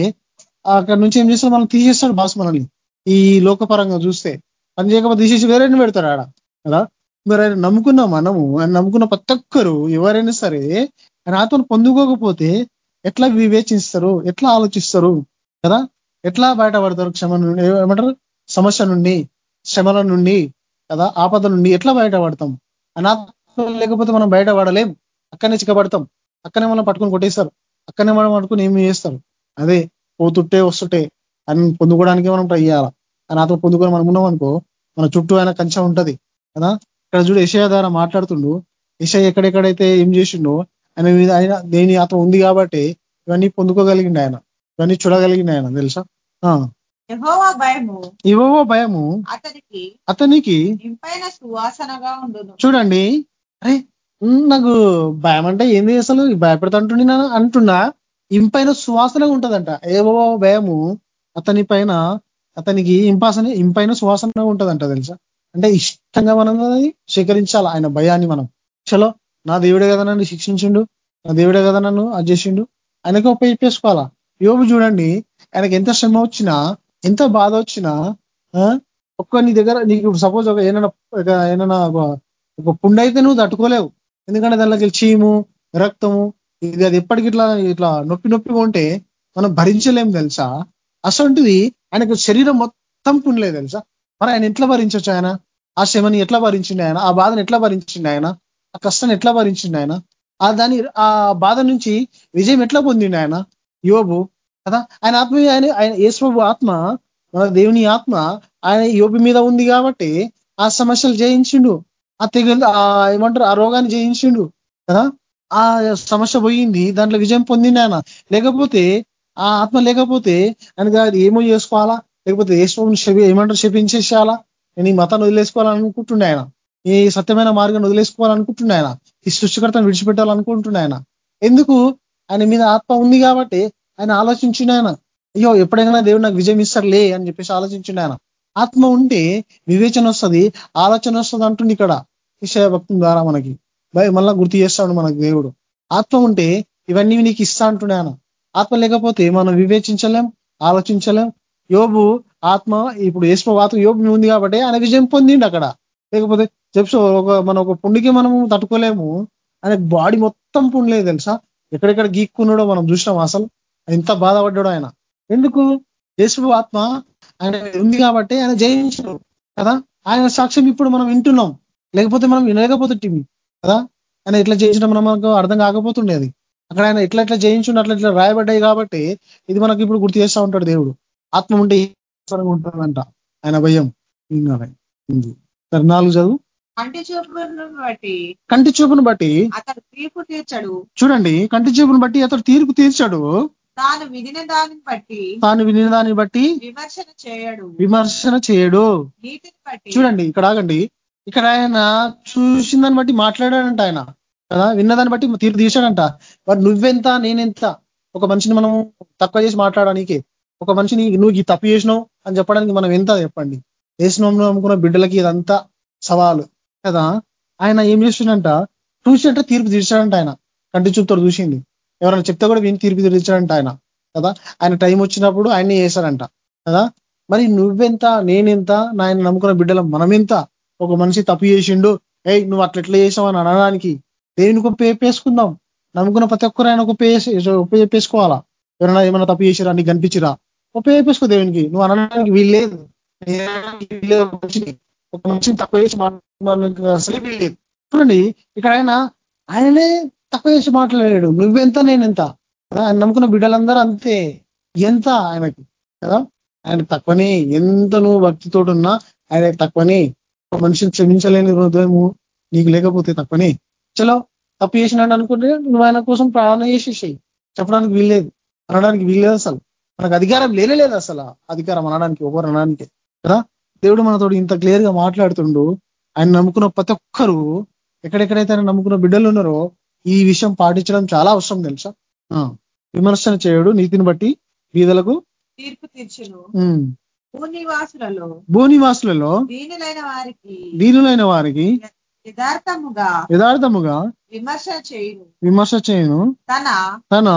అక్కడ నుంచి ఏం చేస్తాడు మనం తీసేస్తాడు బాస్ మనల్ని. ఈ లోకపరంగా చూస్తే. పని చేయకపోతే తీసేసి వేరే పెడతాడు ఆడ. కదా? మరి ఆయన నమ్ముకున్న మనము ఆయన నమ్ముకున్న ప్రతి ఒక్కరు ఎవరైనా సరే ఆయన ఆత్మను పొందుకోకపోతే ఎట్లా వివేచిస్తారు? ఎట్లా ఆలోచిస్తారు? కదా? ఎట్లా బయటపడతారు? క్షమ నుండి ఏమంటారు? సమస్య నుండి శ్రమల నుండి కదా? ఆపద నుండి ఎట్లా బయటపడతాం? అనాత్మ లేకపోతే మనం బయటపడలేం. అక్కడనే చిక్కబడతాం. అక్కనే మనం పట్టుకొని కొట్టేస్తారు. అక్కడనే మనం పట్టుకొని ఏమి చేస్తారు? అదే పోతుంటే వస్తుంటే అని పొందుకోవడానికి మనం ట్రై చేయాలా? అనాత్మ పొందుకొని మనం ఉన్నాం అనుకో మన చుట్టూ ఆయన కంచె ఉంటది కదా? ఇక్కడ చూడు యశయ ద్వారా మాట్లాడుతుండు యశయ ఎక్కడెక్కడైతే ఏం చేసిండో ఆయన మీద ఆయన దేని ఆత్మ ఉంది కాబట్టి ఇవన్నీ పొందుకోగలిగిండు ఆయన. ఇవన్నీ చూడగలిగిండు ఆయన తెలుసా? ఆ. యెహోవా భయము ఇవో భయము అతనికి చూడండి అరే నాకు భయం అంటే ఏంది అసలు? భయపెడతాంటుండి నా అంటున్నా? ఇంపైన సువాసనగా ఉంటదంట. ఏవో భయము అతని పైన అతనికి ఇంపాసన ఇంపైన సువాసనగా ఉంటదంట తెలుసా? అంటే ఇష్టంగా మనం స్వీకరించాలి ఆయన భయాన్ని మనం. చలో నా దేవుడే కదా నన్ను శిక్షించిండు నా దేవుడే కదా నన్ను అది చేసిండు. ఆయనకు ఉపయోగించేసుకోవాలా యోగు చూడండి ఆయనకి ఎంత శ్రమ వచ్చినా ఎంత బాధ వచ్చినా ఆ, ఒక్క నీ దగ్గర నీకు సపోజ్ ఒక ఏమైనా ఏమైనా ఒక పుండైతే నువ్వు తట్టుకోలేవు. ఎందుకంటే దానిలోకి చీము రక్తము ఇది అది ఎప్పటికి ఇట్లా ఇట్లా నొప్పి నొప్పిగా ఉంటే మనం భరించలేం తెలుసా? అసంటిది ఆయనకు శరీరం మొత్తం పుండ్లే తెలుసా? మరి ఆయన ఎట్లా భరించొచ్చు ఆయన? ఆ శ్రమని ఎట్లా భరించిండు ఆయన? ఆ బాధను ఎట్లా భరించిండు ఆయన? ఆ కష్టాన్ని ఎట్లా భరించిండు ఆయన? ఆ దాని ఆ బాధ నుంచి విజయం ఎట్లా పొందిండు ఆయన? యోబు కదా? ఆయన ఆత్మ ఆయన ఆయన యేసుప్రభు ఆత్మ మన దేవుని ఆత్మ ఆయన యోబు మీద ఉంది కాబట్టి ఆ సమస్యలు జయించిండు. ఆ తెగులు ఆ ఏమంటారు ఆ రోగాన్ని జయించిండు కదా? ఆ సమస్య పోయింది దాంట్లో విజయం పొందింది ఆయన లేకపోతే ఆ ఆత్మ లేకపోతే ఆయన ఏమో చేసుకోవాలా? లేకపోతే యేసుప్రభుని శపి ఏమంటారు? శపించేసేయాలా? నేను ఈ మతాన్ని వదిలేసుకోవాలనుకుంటుండే ఆయన. ఈ సత్యమైన మార్గాన్ని వదిలేసుకోవాలనుకుంటుండే ఆయన. ఈ సృష్టికర్తను విడిచిపెట్టాలనుకుంటుండే ఆయన. ఎందుకు? ఆయన మీద ఆత్మ ఉంది కాబట్టి ఆయన ఆలోచించిండు ఆయన. అయ్యో ఎప్పుడైనా దేవుడు నాకు విజయం ఇస్తారులే అని చెప్పేసి ఆలోచించిండు ఆయన. ఆత్మ ఉంటే వివేచన వస్తుంది ఆలోచన వస్తుంది అంటుంది ఇక్కడ. విషయ భక్తి ద్వారా మనకి. మళ్ళా గుర్తు చేస్తాడు మనకు దేవుడు. ఆత్మ ఉంటే ఇవన్నీ నీకు ఇస్తా అంటుండే ఆయన. ఆత్మ లేకపోతే మనం వివేచించలేం ఆలోచించలేం. యోబు ఆత్మ ఇప్పుడు ఏసుకో ఆత్మ యోబు ఉంది కాబట్టి ఆయన విజయం పొందిండు అక్కడ. లేకపోతే చెప్సో ఒక మన ఒక పుండికి మనము తట్టుకోలేము. ఆయన బాడీ మొత్తం పుండ్లేదు తెలుసా? ఎక్కడెక్కడ గీక్కున్నాడో మనం చూసినాం అసలు. ఎంత బాధపడ్డాడు ఆయన. ఎందుకు? యేసు ఆత్మ ఆయన ఉంది కాబట్టి ఆయన జయించడు కదా? ఆయన సాక్ష్యం ఇప్పుడు మనం వింటున్నాం. లేకపోతే మనం వినలేకపోతుంటే కదా? ఆయన ఎట్లా జయించడం మనకు అర్థం కాకపోతుండేది అక్కడ ఆయన ఎట్లా ఎట్లా జయించుండు అట్లా ఇట్లా రాయబడ్డాయి కాబట్టి ఇది మనకి ఇప్పుడు గుర్తు చేస్తూ ఉంటాడు దేవుడు. ఆత్మ ఉంటే ఉంటుందంట ఆయన భయం. సరే నాలుగు చదువు? కంటి చూపును బట్టి. కంటి చూపును బట్టి? అతడు తీర్పు తీర్చడు. చూడండి కంటి చూపును బట్టి అతడు తీర్పు తీర్చాడు. తాను వినిన దానిని బట్టి తాను వినిన దాన్ని బట్టి విమర్శన చేయడు. విమర్శన చేయడు. చూడండి ఇక్కడ ఆగండి. ఇక్కడ ఆయన చూసిన దాన్ని బట్టి మాట్లాడాడంట ఆయన. కదా? విన్నదాన్ని బట్టి తీర్పు తీశాడంట మరి నువ్వెంత నేనెంత? ఒక మనిషిని మనం తక్కువ చేసి మాట్లాడడానికి ఒక మనిషిని నువ్వు ఈ తప్పు చేసినావు అని చెప్పడానికి మనం ఎంత చెప్పండి? వేసినాం అనుకున్న బిడ్డలకి ఇదంతా సవాలు. కదా? ఆయన ఏం చేసిండంట? చూసినట్టే తీర్పు తీర్చాడంట ఆయన. కంటి చూపుతో చూసింది ఎవరైనా చెప్తే కూడా విని తీర్పు తీర్చాడంట ఆయన. కదా? ఆయన టైం వచ్చినప్పుడు ఆయన్ని చేశారంట కదా? మరి నువ్వెంత నేనెంత? నాయన నమ్ముకున్న బిడ్డల మనమెంత? ఒక మనిషి తప్పు చేసిండు ఏ నువ్వు అట్లెట్లా చేసావు అని అనడానికి దేనికి ఉప నమ్ముకున్న ప్రతి ఒక్కరు ఆయన ఉప ఉప ఎవరైనా ఏమైనా తప్పు చేసిరా నీకు కనిపించిరా ఉపయోగపేసుకో దేవునికి. నువ్వు అనడానికి వీల్లేదు ఒక మనిషిని తక్కువ చేసి మాట్లాడడానికి అసలే వీల్లేదు చూడండి ఇక్కడ ఆయన ఆయననే తక్కువ చేసి మాట్లాడాడు. నువ్వెంత నేనెంత? ఆయన నమ్ముకున్న బిడ్డలందరూ అంతే. ఎంత ఆయనకి? కదా? ఆయన తక్కువనే. ఎంత నువ్వు భక్తితోటి ఉన్నా ఆయన తక్కువని. మనిషిని క్షమించలేని హృదయము నీకు లేకపోతే తక్కువని చలో తప్పు చేసినాడు అనుకుంటే నువ్వు ఆయన కోసం ప్రాణం చేసేసాయి చెప్పడానికి వీల్లేదు. అనడానికి వీల్లేదు అసలు. మనకు అధికారం లేనేలేదు అసలు. అధికారం అనడానికి ఎవరు అనడానికి. కదా? దేవుడు మనతో ఇంత క్లియర్గా మాట్లాడుతుండు. ఆయన నమ్ముకున్న ప్రతి ఒక్కరు ఎక్కడెక్కడైతే ఆయన నమ్ముకున్న బిడ్డలు ఉన్నారో ఈ విషయం పాటించడం చాలా అవసరం తెలుసా? విమర్శన చేయడు నీతిని బట్టి బీదలకు తీర్పు తీర్చును. భూనివాసులలో భూనివాసులలో దీనులైన వారికి దీనులైన వారికి యథార్థముగా యథార్థముగా విమర్శ చేయును. విమర్శ చేయను. తన తన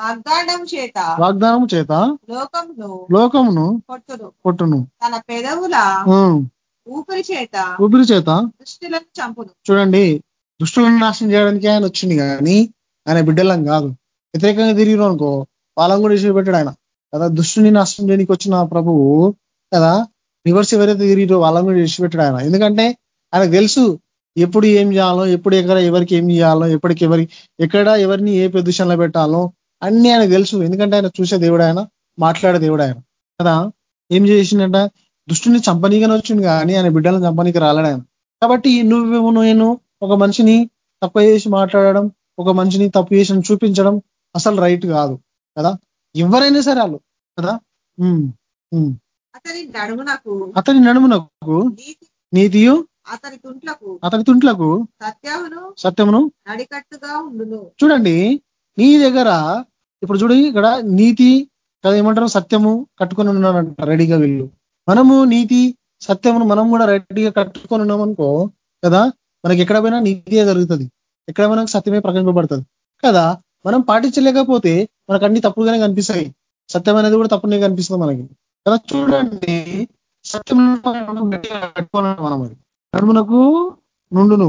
వాగ్దానం చేత వాగ్దానం చేత లోకమును లోకమును కొట్టును. కొట్టును. తన పెదవుల ఊపిరి చేత ఊపిరి చేత దృష్టిలను చంపును. చూడండి దుష్టులను నాశనం చేయడానికి ఆయన వచ్చింది కానీ ఆయన బిడ్డలం కాదు. వ్యతిరేకంగా తిరిగిరు అనుకో వాళ్ళని కూడా విడిచిపెట్టాడు ఆయన. కదా దుష్టుని నాశనం చేయడానికి వచ్చిన ప్రభువు కదా? రివర్స్ ఎవరైతే తిరిగిరో వాళ్ళని కూడా విడిచిపెట్టాడు ఆయన. ఎందుకంటే ఆయనకు తెలుసు ఎప్పుడు ఏం చేయాలో ఎప్పుడు ఎక్కడ ఎవరికి ఏం చేయాలో ఎప్పటికి ఎవరి ఎక్కడ ఎవరిని ఏ పొజిషన్లో పెట్టాలో అన్ని ఆయనకు తెలుసు. ఎందుకంటే ఆయన చూసే దేవుడు ఆయన మాట్లాడే దేవుడు ఆయన. కదా? ఏం చేసిందంట దుష్టుని చంపనీగానే వచ్చింది కానీ ఆయన బిడ్డలను చంపనీకి రాలేడు ఆయన. కాబట్టి నువ్వు నేను ఒక మనిషిని తప్పు చేసి మాట్లాడడం ఒక మనిషిని తప్పు చేసి చూపించడం అసలు రైట్ కాదు. కదా? ఎవరైనా సరే వాళ్ళు. కదా? అతని నడుమునకు అతని నడుమునకు నీతి నీతియు అతని తుంట్లకు అతని తుంట్లకు సత్యమును సత్యమును నడికట్టుగా ఉండును. చూడండి నీ దగ్గర ఇప్పుడు చూడు ఇక్కడ నీతి కదా ఏమంటారు? సత్యము కట్టుకొని ఉన్నాడంట రెడీగా వీళ్ళు. మనము నీతి సత్యమును మనం కూడా రెడీగా కట్టుకొని ఉన్నాం అనుకో కదా మనకి ఎక్కడ పోయినా నీతిగా జరుగుతుంది. ఎక్కడ మనకు సత్యమే ప్రకటింపబడుతుంది. కదా మనం పాటించలేకపోతే మనకు అన్ని తప్పుగానే కనిపిస్తాయి. సత్యం అనేది కూడా తప్పునే కనిపిస్తుంది మనకి. కదా చూడండి సత్యం కట్టుకోవాలి మనం అది. నడుమునకు నుండును.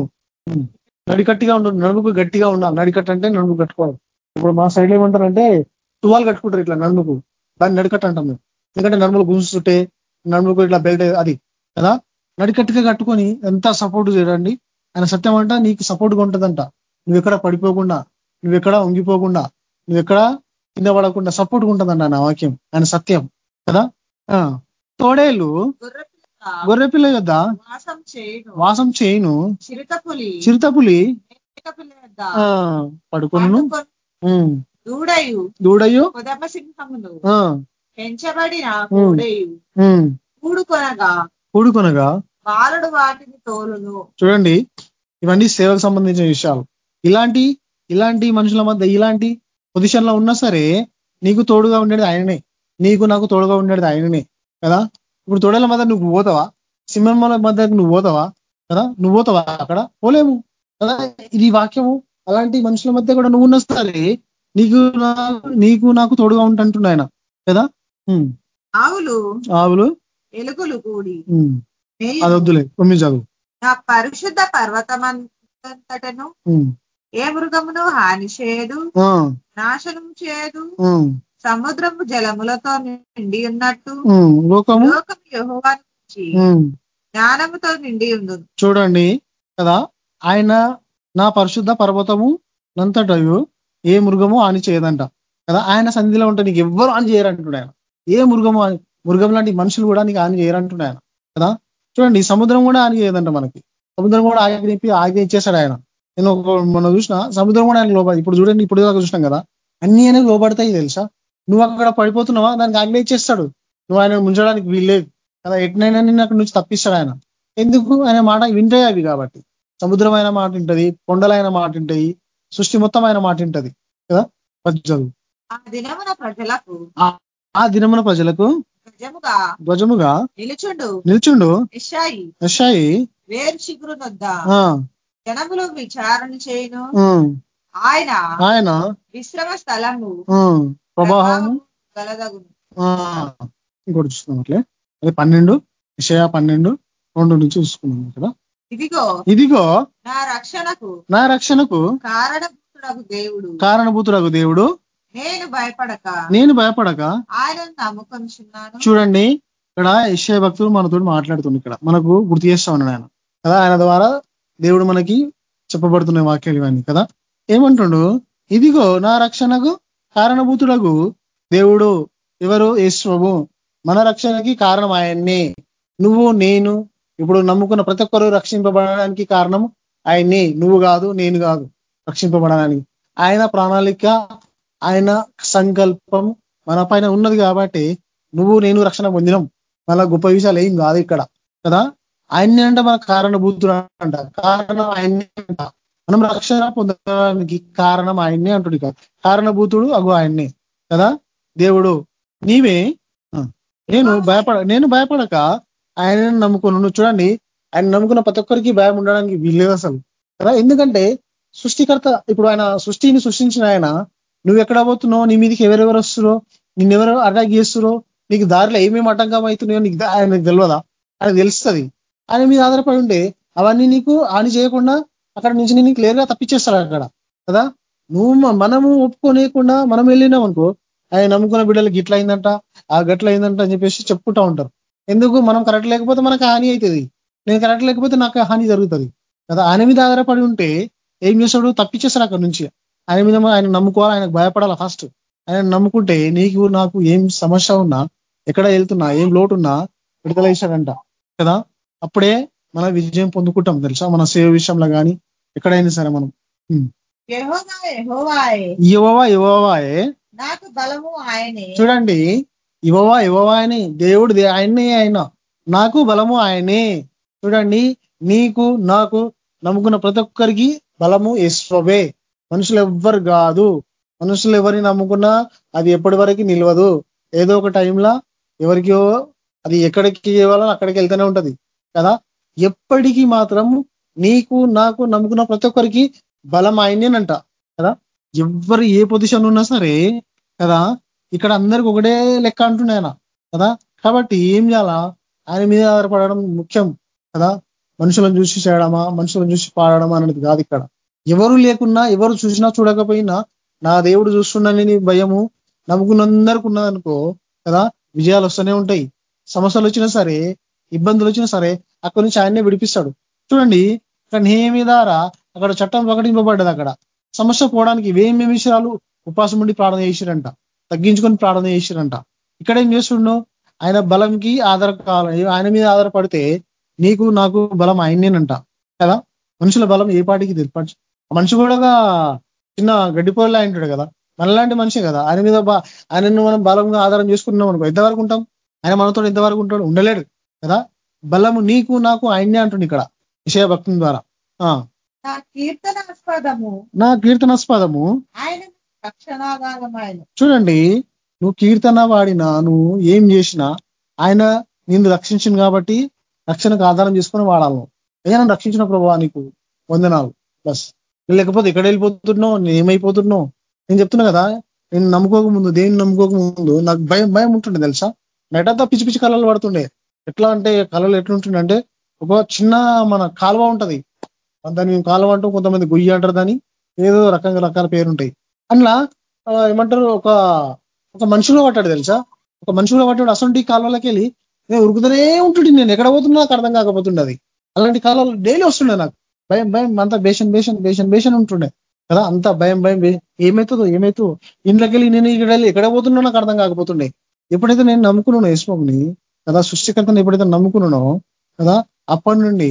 నడికట్టిగా ఉండు నడుముకు గట్టిగా ఉండాలి. నడికట్టు అంటే నడుము కట్టుకోవాలి. ఇప్పుడు మా సైడ్ ఏమంటారంటే తువాలు కట్టుకుంటారు ఇట్లా నడుముకు. దాన్ని నడికట్టు అంటాం మేము. ఎందుకంటే నడుములు గుంజుతుంటే నడుముకు ఇట్లా బెల్ట్ అది కదా? నడికట్టుగా కట్టుకొని ఎంత సపోర్ట్ చేయడండి ఆయన సత్యం అంట నీకు సపోర్ట్గా ఉంటుందంట. నువ్వు ఎక్కడ పడిపోకుండా నువ్వు ఎక్కడ ఉంగిపోకుండా నువ్వు ఎక్కడ కింద పడకుండా సపోర్ట్గా ఉంటుందంట ఆయన వాక్యం. ఆయన సత్యం కదా? తోడేళ్ళు గొర్రెపిల్ల. యొద్ద వాసం చేయును. చిరుతపులి. పండుకొని దూడయు. దూడయు. పెంచబడిన కూడుకొనగా. కూడుకొనగా. బాలుడు వాటిని తోలును. చూడండి. ఇవన్నీ సేవకు సంబంధించిన విషయాలు. ఇలాంటి ఇలాంటి మనుషుల మధ్య ఇలాంటి పొజిషన్లో ఉన్నా సరే నీకు తోడుగా ఉండేది ఆయననే. నీకు నాకు తోడుగా ఉండేది ఆయననే కదా? ఇప్పుడు తోడల మధ్య నువ్వు పోతావా? సింహముల మధ్య నువ్వు పోతావా? కదా? నువ్వు పోతావా అక్కడ? పోలేము కదా? ఇది వాక్యము. అలాంటి మనుషుల మధ్య కూడా నువ్వు ఉన్నా సరే. నీకు నీకు నాకు తోడుగా ఉంటుంటున్నా ఆయన కదా. ఆవులు ఆవులు. ఎలుగులు కూడి ఉమ్. మేయును. అది వద్దులే తొమ్మిది చదువు. నా పరిశుద్ధ పర్వతమంతటను. ఏ మృగమును హాని చేయదు నాశనం చేయదు. సముద్రము జలములతో నిండి ఉన్నట్టు. లోకము? లోకం యెహోవా నుంచి ఉమ్. జ్ఞానముతో నిండి ఉంది చూడండి కదా ఆయన నా పరిశుద్ధ పర్వతము నంతటయు ఏ మృగము హాని చేయదంట. కదా ఆయన సన్నిధిలో ఉంటే నీకు ఎవ్వరు హాని చేయరంటున్నాడు ఆయన. ఏ మృగము మృగం లాంటి మనుషులు కూడా నీకు హాని చేయరంటున్నాడు ఆయన. కదా చూడండి సముద్రం కూడా హాని చేయదంట మనకి. సముద్రం కూడా ఆగి ఆగి ఇచ్చేస్తాడు ఆయన. నేను మొన్న చూసిన సముద్రం కూడా ఆయన లోపల ఇప్పుడు చూడండి ఇప్పుడు దాకా చూసినాం కదా అన్ని అనేది లోపడతాయి తెలుసా? నువ్వు అక్కడ పడిపోతున్నావా? దానికి ఆజ్ఞ ఇచ్చేస్తాడు. నువ్వు ఆయన ముంచడానికి వీల్లేదు. కదా ఎట్నైనా నిన్ను అక్కడి నుంచి తప్పిస్తాడు ఆయన. ఎందుకు? ఆయన మాట వింటాయి అవి కాబట్టి. సముద్రమైన మాట ఉంటది కొండలైన మాట ఉంటాయి సృష్టి మొత్తం ఆయన మాట ఉంటది కదా చదువు ఆ దినమున ప్రజలకు ఆ దినమున ప్రజలకు గజముగా ధ్వజముగా నిలుచుండు. నిల్చుండు. యశాయి వేరు చిగురు నొద్ద. జనములు విచారణ చేయను. ఆయన ఆయన విశ్రమ స్థలము ప్రవాహము గలదగును. ఇంకోటి చూస్తున్నాం అట్లే. అదే పన్నెండు విషయ పన్నెండు రెండు నుంచి చూసుకున్నాం కదా. ఇదిగో ఇదిగో నా రక్షణకు నా రక్షణకు కారణభూతుడకు దేవుడు. కారణభూతుడకు దేవుడు. నేను భయపడక. నేను భయపడక. నమ్ముకొనిచున్నాను. చూడండి ఇక్కడ యశ్య భక్తులు మనతో మాట్లాడుతుంది ఇక్కడ. మనకు గుర్తు చేస్తా ఉన్నాడు ఆయన. కదా ఆయన ద్వారా దేవుడు మనకి చెప్పబడుతున్న వాక్యాలు ఇవన్నీ కదా. ఏమంటుండు? ఇదిగో నా రక్షణకు కారణభూతుడగు దేవుడు ఎవరు? ఈశ్వము మన రక్షణకి కారణం ఆయన్నే నువ్వు నేను ఇప్పుడు నమ్ముకున్న ప్రతి ఒక్కరు రక్షింపబడడానికి కారణం ఆయన్ని. నువ్వు కాదు నేను కాదు రక్షింపబడడానికి. ఆయన ప్రణాళిక ఆయన సంకల్పం మన పైన ఉన్నది కాబట్టి నువ్వు నేను రక్షణ పొందినం. మళ్ళా గొప్ప విషయాలు ఏం కాదు ఇక్కడ. కదా? ఆయన్ని అంటే మన కారణభూతుడు అంట. కారణం ఆయన్ని అంట. మనం రక్షణ పొందడానికి కారణం ఆయన్నే అంటుడు కారణభూతుడు అగు ఆయన్నే. కదా? దేవుడు నీవే? నేను భయపడ నేను భయపడక ఆయన నమ్ముకున్నాను నువ్వు చూడండి ఆయన నమ్ముకున్న ప్రతి ఒక్కరికి భయం ఉండడానికి వీల్లేదు అసలు. కదా? ఎందుకంటే సృష్టికర్త ఇప్పుడు ఆయన సృష్టిని సృష్టించిన ఆయన నువ్వు ఎక్కడ పోతున్నావు? నీ మీదకి ఎవరెవరు వస్తున్నారో నిన్నెవరు అటాక్ చేస్తున్నారో నీకు దారిలో ఏమేమి ఆటంకం అవుతున్నాయో నీకు ఆయనకు తెలియదా ఆయన తెలుస్తుంది. ఆయన మీద ఆధారపడి ఉంటే అవన్నీ నీకు హాని చేయకుండా అక్కడ నుంచి నేను క్లియర్గా తప్పించేస్తాడు అక్కడ. కదా? నువ్వు మనము ఒప్పుకోనేయకుండా మనం వెళ్ళినాం అనుకో ఆయన నమ్ముకున్న బిడ్డలు గిట్ల అయిందంట ఆ గట్ల అయిందంట అని చెప్పేసి చెప్పుకుంటా ఉంటారు. ఎందుకు? మనం కరెక్ట్ లేకపోతే మనకు హాని అవుతుంది నేను కరెక్ట్ లేకపోతే నాకు హాని జరుగుతుంది. కదా? ఆయన మీద ఆధారపడి ఉంటే ఏం చేస్తాడు? తప్పించేస్తాడు అక్కడ నుంచి. ఆయన మీద ఆయన నమ్ముకోవాలి ఆయనకు భయపడాలి ఫస్ట్ ఆయన నమ్ముకుంటే నీకు నాకు ఏం సమస్య ఉన్నా ఎక్కడ వెళ్తున్నా ఏం లోటు ఉన్నా విడుదల కదా? అప్పుడే మన విజయం పొందుకుంటాం తెలుసా? మన సేవ విషయంలో కానీ ఎక్కడైనా సరే మనం? ఇవవా ఇవవాయే నాకు బలము ఆయనే. చూడండి ఇవవా ఇవవా అని దేవుడు ఆయన్నే ఆయన. నాకు బలము ఆయనే. చూడండి నీకు నాకు నమ్ముకున్న ప్రతి ఒక్కరికి బలము ఎస్వే మనుషులు ఎవ్వరు కాదు. మనుషులు ఎవరిని నమ్ముకున్నా అది ఎప్పటి వరకు నిలవదు. ఏదో ఒక టైంలో ఎవరికో అది ఎక్కడికి ఇవ్వాలని అక్కడికి వెళ్తూనే ఉంటది. కదా? ఎప్పటికీ మాత్రం నీకు నాకు నమ్ముకున్న ప్రతి ఒక్కరికి బలం ఆయనేనంట కదా? ఎవరు ఏ పొజిషన్ ఉన్నా సరే కదా? ఇక్కడ అందరికి ఒకటే లెక్క అంటున్నాయన కదా? కాబట్టి ఏం చేయాలా? ఆయన మీద ఆధారపడడం ముఖ్యం కదా? మనుషులను చూసి చేయడమా? మనుషులను చూసి పాడడమా అనేది కాదు ఇక్కడ. ఎవరు లేకున్నా ఎవరు చూసినా చూడకపోయినా నా దేవుడు చూస్తున్నానని భయము నమ్ముకున్నందరికి ఉన్నదనుకో కదా? విజయాలు వస్తూనే ఉంటాయి. సమస్యలు వచ్చినా సరే ఇబ్బందులు వచ్చినా సరే అక్కడి నుంచి ఆయన్నే విడిపిస్తాడు. చూడండి ఇక్కడ నేమి ద్వారా అక్కడ చట్టం ప్రకటింపబడ్డది అక్కడ. సమస్య పోవడానికి ఏమేమి విషయాలు ఉపాసం ఉండి ప్రార్థన చేసిరంట. తగ్గించుకొని ప్రార్థన చేసిరంట. ఇక్కడ ఏం చేస్తుండో? ఆయన బలంకి ఆధార కావాలి. ఆయన మీద ఆధారపడితే నీకు నాకు బలం ఆయన్నేనంట. కదా? మనుషుల బలం ఏ పాటికి తెలిపచ్చు మనిషి కూడా చిన్న గడ్డిపోయిలా అంటాడు కదా? మనలాంటి మనిషి కదా? ఆయన మీద ఆయనను మనం బలంగా ఆధారం చేసుకుంటున్నాం అనుకో ఎంతవరకు ఉంటాం? ఆయన మనతో ఎంతవరకు ఉంటాడు? ఉండలేడు. కదా? బలము నీకు నాకు ఆయన్నే అంటుండు ఇక్కడ. విషయ భక్తి ద్వారా. నా కీర్తనాస్పదము. నా కీర్తనాస్పదము. ఆయన చూడండి నువ్వు కీర్తన వాడినా నువ్వు ఏం చేసినా ఆయన నిన్ను రక్షించింది కాబట్టి రక్షణకు ఆధారం చేసుకొని వాడాలను. ఏదైనా రక్షించిన ప్రభావ నీకు వందనాలు. బస్. లేకపోతే ఎక్కడ వెళ్ళిపోతున్నావు? నేను ఏమైపోతున్నావు? నేను చెప్తున్నా కదా నేను నమ్ముకోక ముందు దేన్ని నమ్ముకోక ముందు నాకు భయం భయం ఉంటుండే తెలుసా? నెటంతా పిచ్చి పిచ్చి కళలు పడుతుండే. ఎట్లా అంటే కళలు ఎట్లుంటుండే అంటే ఒక చిన్న మన కాలువ ఉంటది. దాన్ని కాలువ అంటూ. కొంతమంది గుయ్య అంటారు దాన్ని. ఏదో రకంగా రకాల పేరుంటాయి. అందులో ఏమంటారు ఒక ఒక మనుషులో పట్టాడు తెలుసా? ఒక మనుషులో పట్టాడు అసలు కాలువలకి వెళ్ళి నేను ఉరుకుతూనే ఉంటుంది నేను ఎక్కడ పోతున్నా నాకు అర్థం కాకపోతుండే అది. అలాంటి కాలువలు డైలీ వస్తుండే నాకు. భయం భయం. అంతా బేషన్ బేషన్ బేషన్ బేషన్ ఉంటుండే. కదా అంత భయం భయం ఏమవుతుందో ఏమవుతుందో ఇంట్లోకి వెళ్ళి నేను ఇక్కడ వెళ్ళి ఎక్కడ పోతున్నా నాకు అర్థం కాకపోతుండే. ఎప్పుడైతే నేను నమ్ముకున్నాను యశ్వని కదా సృష్టికర్తను ఎప్పుడైతే నమ్ముకున్నానో కదా అప్పటి నుండి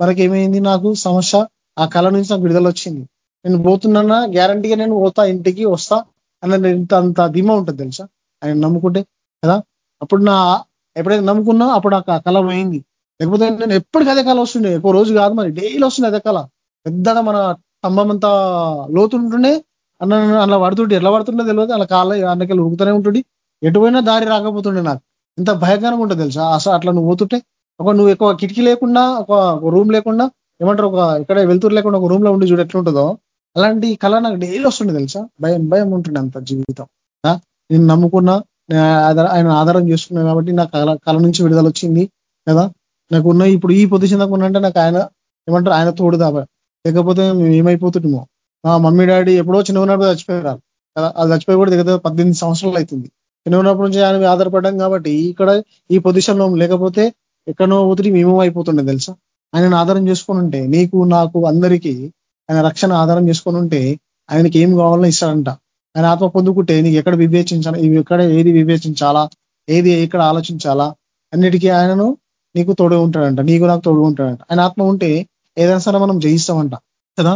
మనకి ఏమైంది నాకు సమస్య? ఆ కళ నుంచి నాకు విడుదల వచ్చింది. నేను పోతున్నా గ్యారంటీగా నేను పోతా ఇంటికి వస్తా అన్న ఇంత అంత ధీమా ఉంటుంది తెలుసా? ఆయన నమ్ముకుంటే కదా? అప్పుడు నా ఎప్పుడైతే నమ్ముకున్నా అప్పుడు నాకు ఆ కళ పోయింది. లేకపోతే నేను ఎప్పటికీ అదే కళ వస్తుండే. ఎక్కువ రోజు కాదు మరి. డైలీ వస్తుంది అదే కళ. పెద్దగా మన స్తంభం అంతా లోతుంటుండే అన్న అలా పడుతుంటే ఎట్లా పడుతుండే తెలియదు. అలా కాళ్ళ అన్నకెళ్ళి ఉరుకుతూనే ఉంటుండే. ఎటుపోయినా దారి రాకపోతుండే నాకు. ఇంత భయంకరంగా ఉంటుంది తెలుసా? అసలు అట్లా నువ్వు పోతుంటే ఒక నువ్వు ఎక్కువ కిటికీ లేకుండా ఒక రూమ్ లేకుండా ఏమంటారు ఒక ఇక్కడ వెళ్తురు లేకుండా ఒక రూమ్లో ఉండి చూడు ఎట్లుంటుందో అలాంటి కళ నాకు డైలీ వస్తుండే తెలుసా? భయం భయం ఉంటుండే అంత జీవితం. నేను నమ్ముకున్నా ఆయన ఆధారం చేసుకున్నా కాబట్టి నాకు కళ కళ నుంచి విడుదల వచ్చింది కదా? నాకు ఉన్న ఇప్పుడు ఈ పొజిషన్ దాకా ఉన్నంటే నాకు ఆయన ఏమంటారు ఆయన తోడు దాబా లేకపోతే మేము ఏమైపోతుంటామో? మా మమ్మీ డాడీ ఎప్పుడో చిన్న ఉన్నప్పుడు చచ్చిపోయారు కదా? అది చచ్చిపోయి కూడా దగ్గర పద్దెనిమిది సంవత్సరాలు అవుతుంది. చిన్న ఉన్నప్పటి నుంచి ఆయన ఆధారపడ్డాం కాబట్టి ఇక్కడ ఈ పొజిషన్లో లేకపోతే ఎక్కడో పోతుంది మేము అయిపోతుండే తెలుసా? ఆయనను ఆధారం చేసుకొని ఉంటే నీకు నాకు అందరికీ ఆయన రక్షణ ఆధారం చేసుకొని ఉంటే ఆయనకి ఏం కావాలని ఇస్తాడంట. ఆయన ఆత్మ పొందుకుంటే నీకు ఎక్కడ వివేచించాలా ఇవి ఎక్కడ ఏది వివేచించాలా ఏది ఎక్కడ ఆలోచించాలా అన్నిటికీ ఆయనను నీకు తోడుగా ఉంటాడంట నీకు నాకు తోడుగా ఉంటాడంట. ఆయన ఆత్మ ఉంటే ఏదైనా సరే మనం జయిస్తామంట కదా?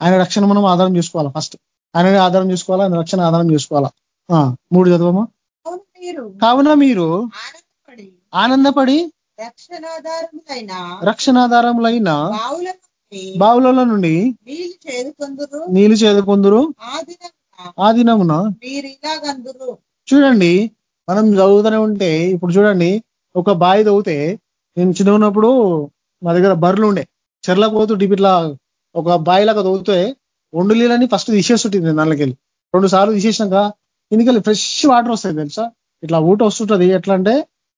ఆయన రక్షణ మనం ఆధారం చేసుకోవాలా ఫస్ట్ ఆయన ఆధారం చేసుకోవాలా? ఆయన రక్షణ ఆధారం చేసుకోవాలా? మూడు చదవమా? కావున మీరు ఆనందపడి రక్షణాధారములైన బావుల నుండి బావులలో నుండి నీళ్ళు చేదుకొందురు. ఆ దినమున చూడండి మనం చదువుతూనే ఉంటే ఇప్పుడు చూడండి ఒక బావి తవ్వుతే నేను చిన్న ఉన్నప్పుడు మా దగ్గర బర్రెలు ఉండే. చెర్లకు పోతుంటే ఇట్లా ఒక బావిలాగా తవ్వుతే రెండు నీళ్ళని ఫస్ట్ తీసేస్తుంటుంది నల్లకెళ్ళి. రెండు సార్లు తీసేసినాక కిందికెళ్ళి ఫ్రెష్ వాటర్ వస్తాయి తెలుసా? ఇట్లా ఊట వస్తుంటది ఎట్లా అంటే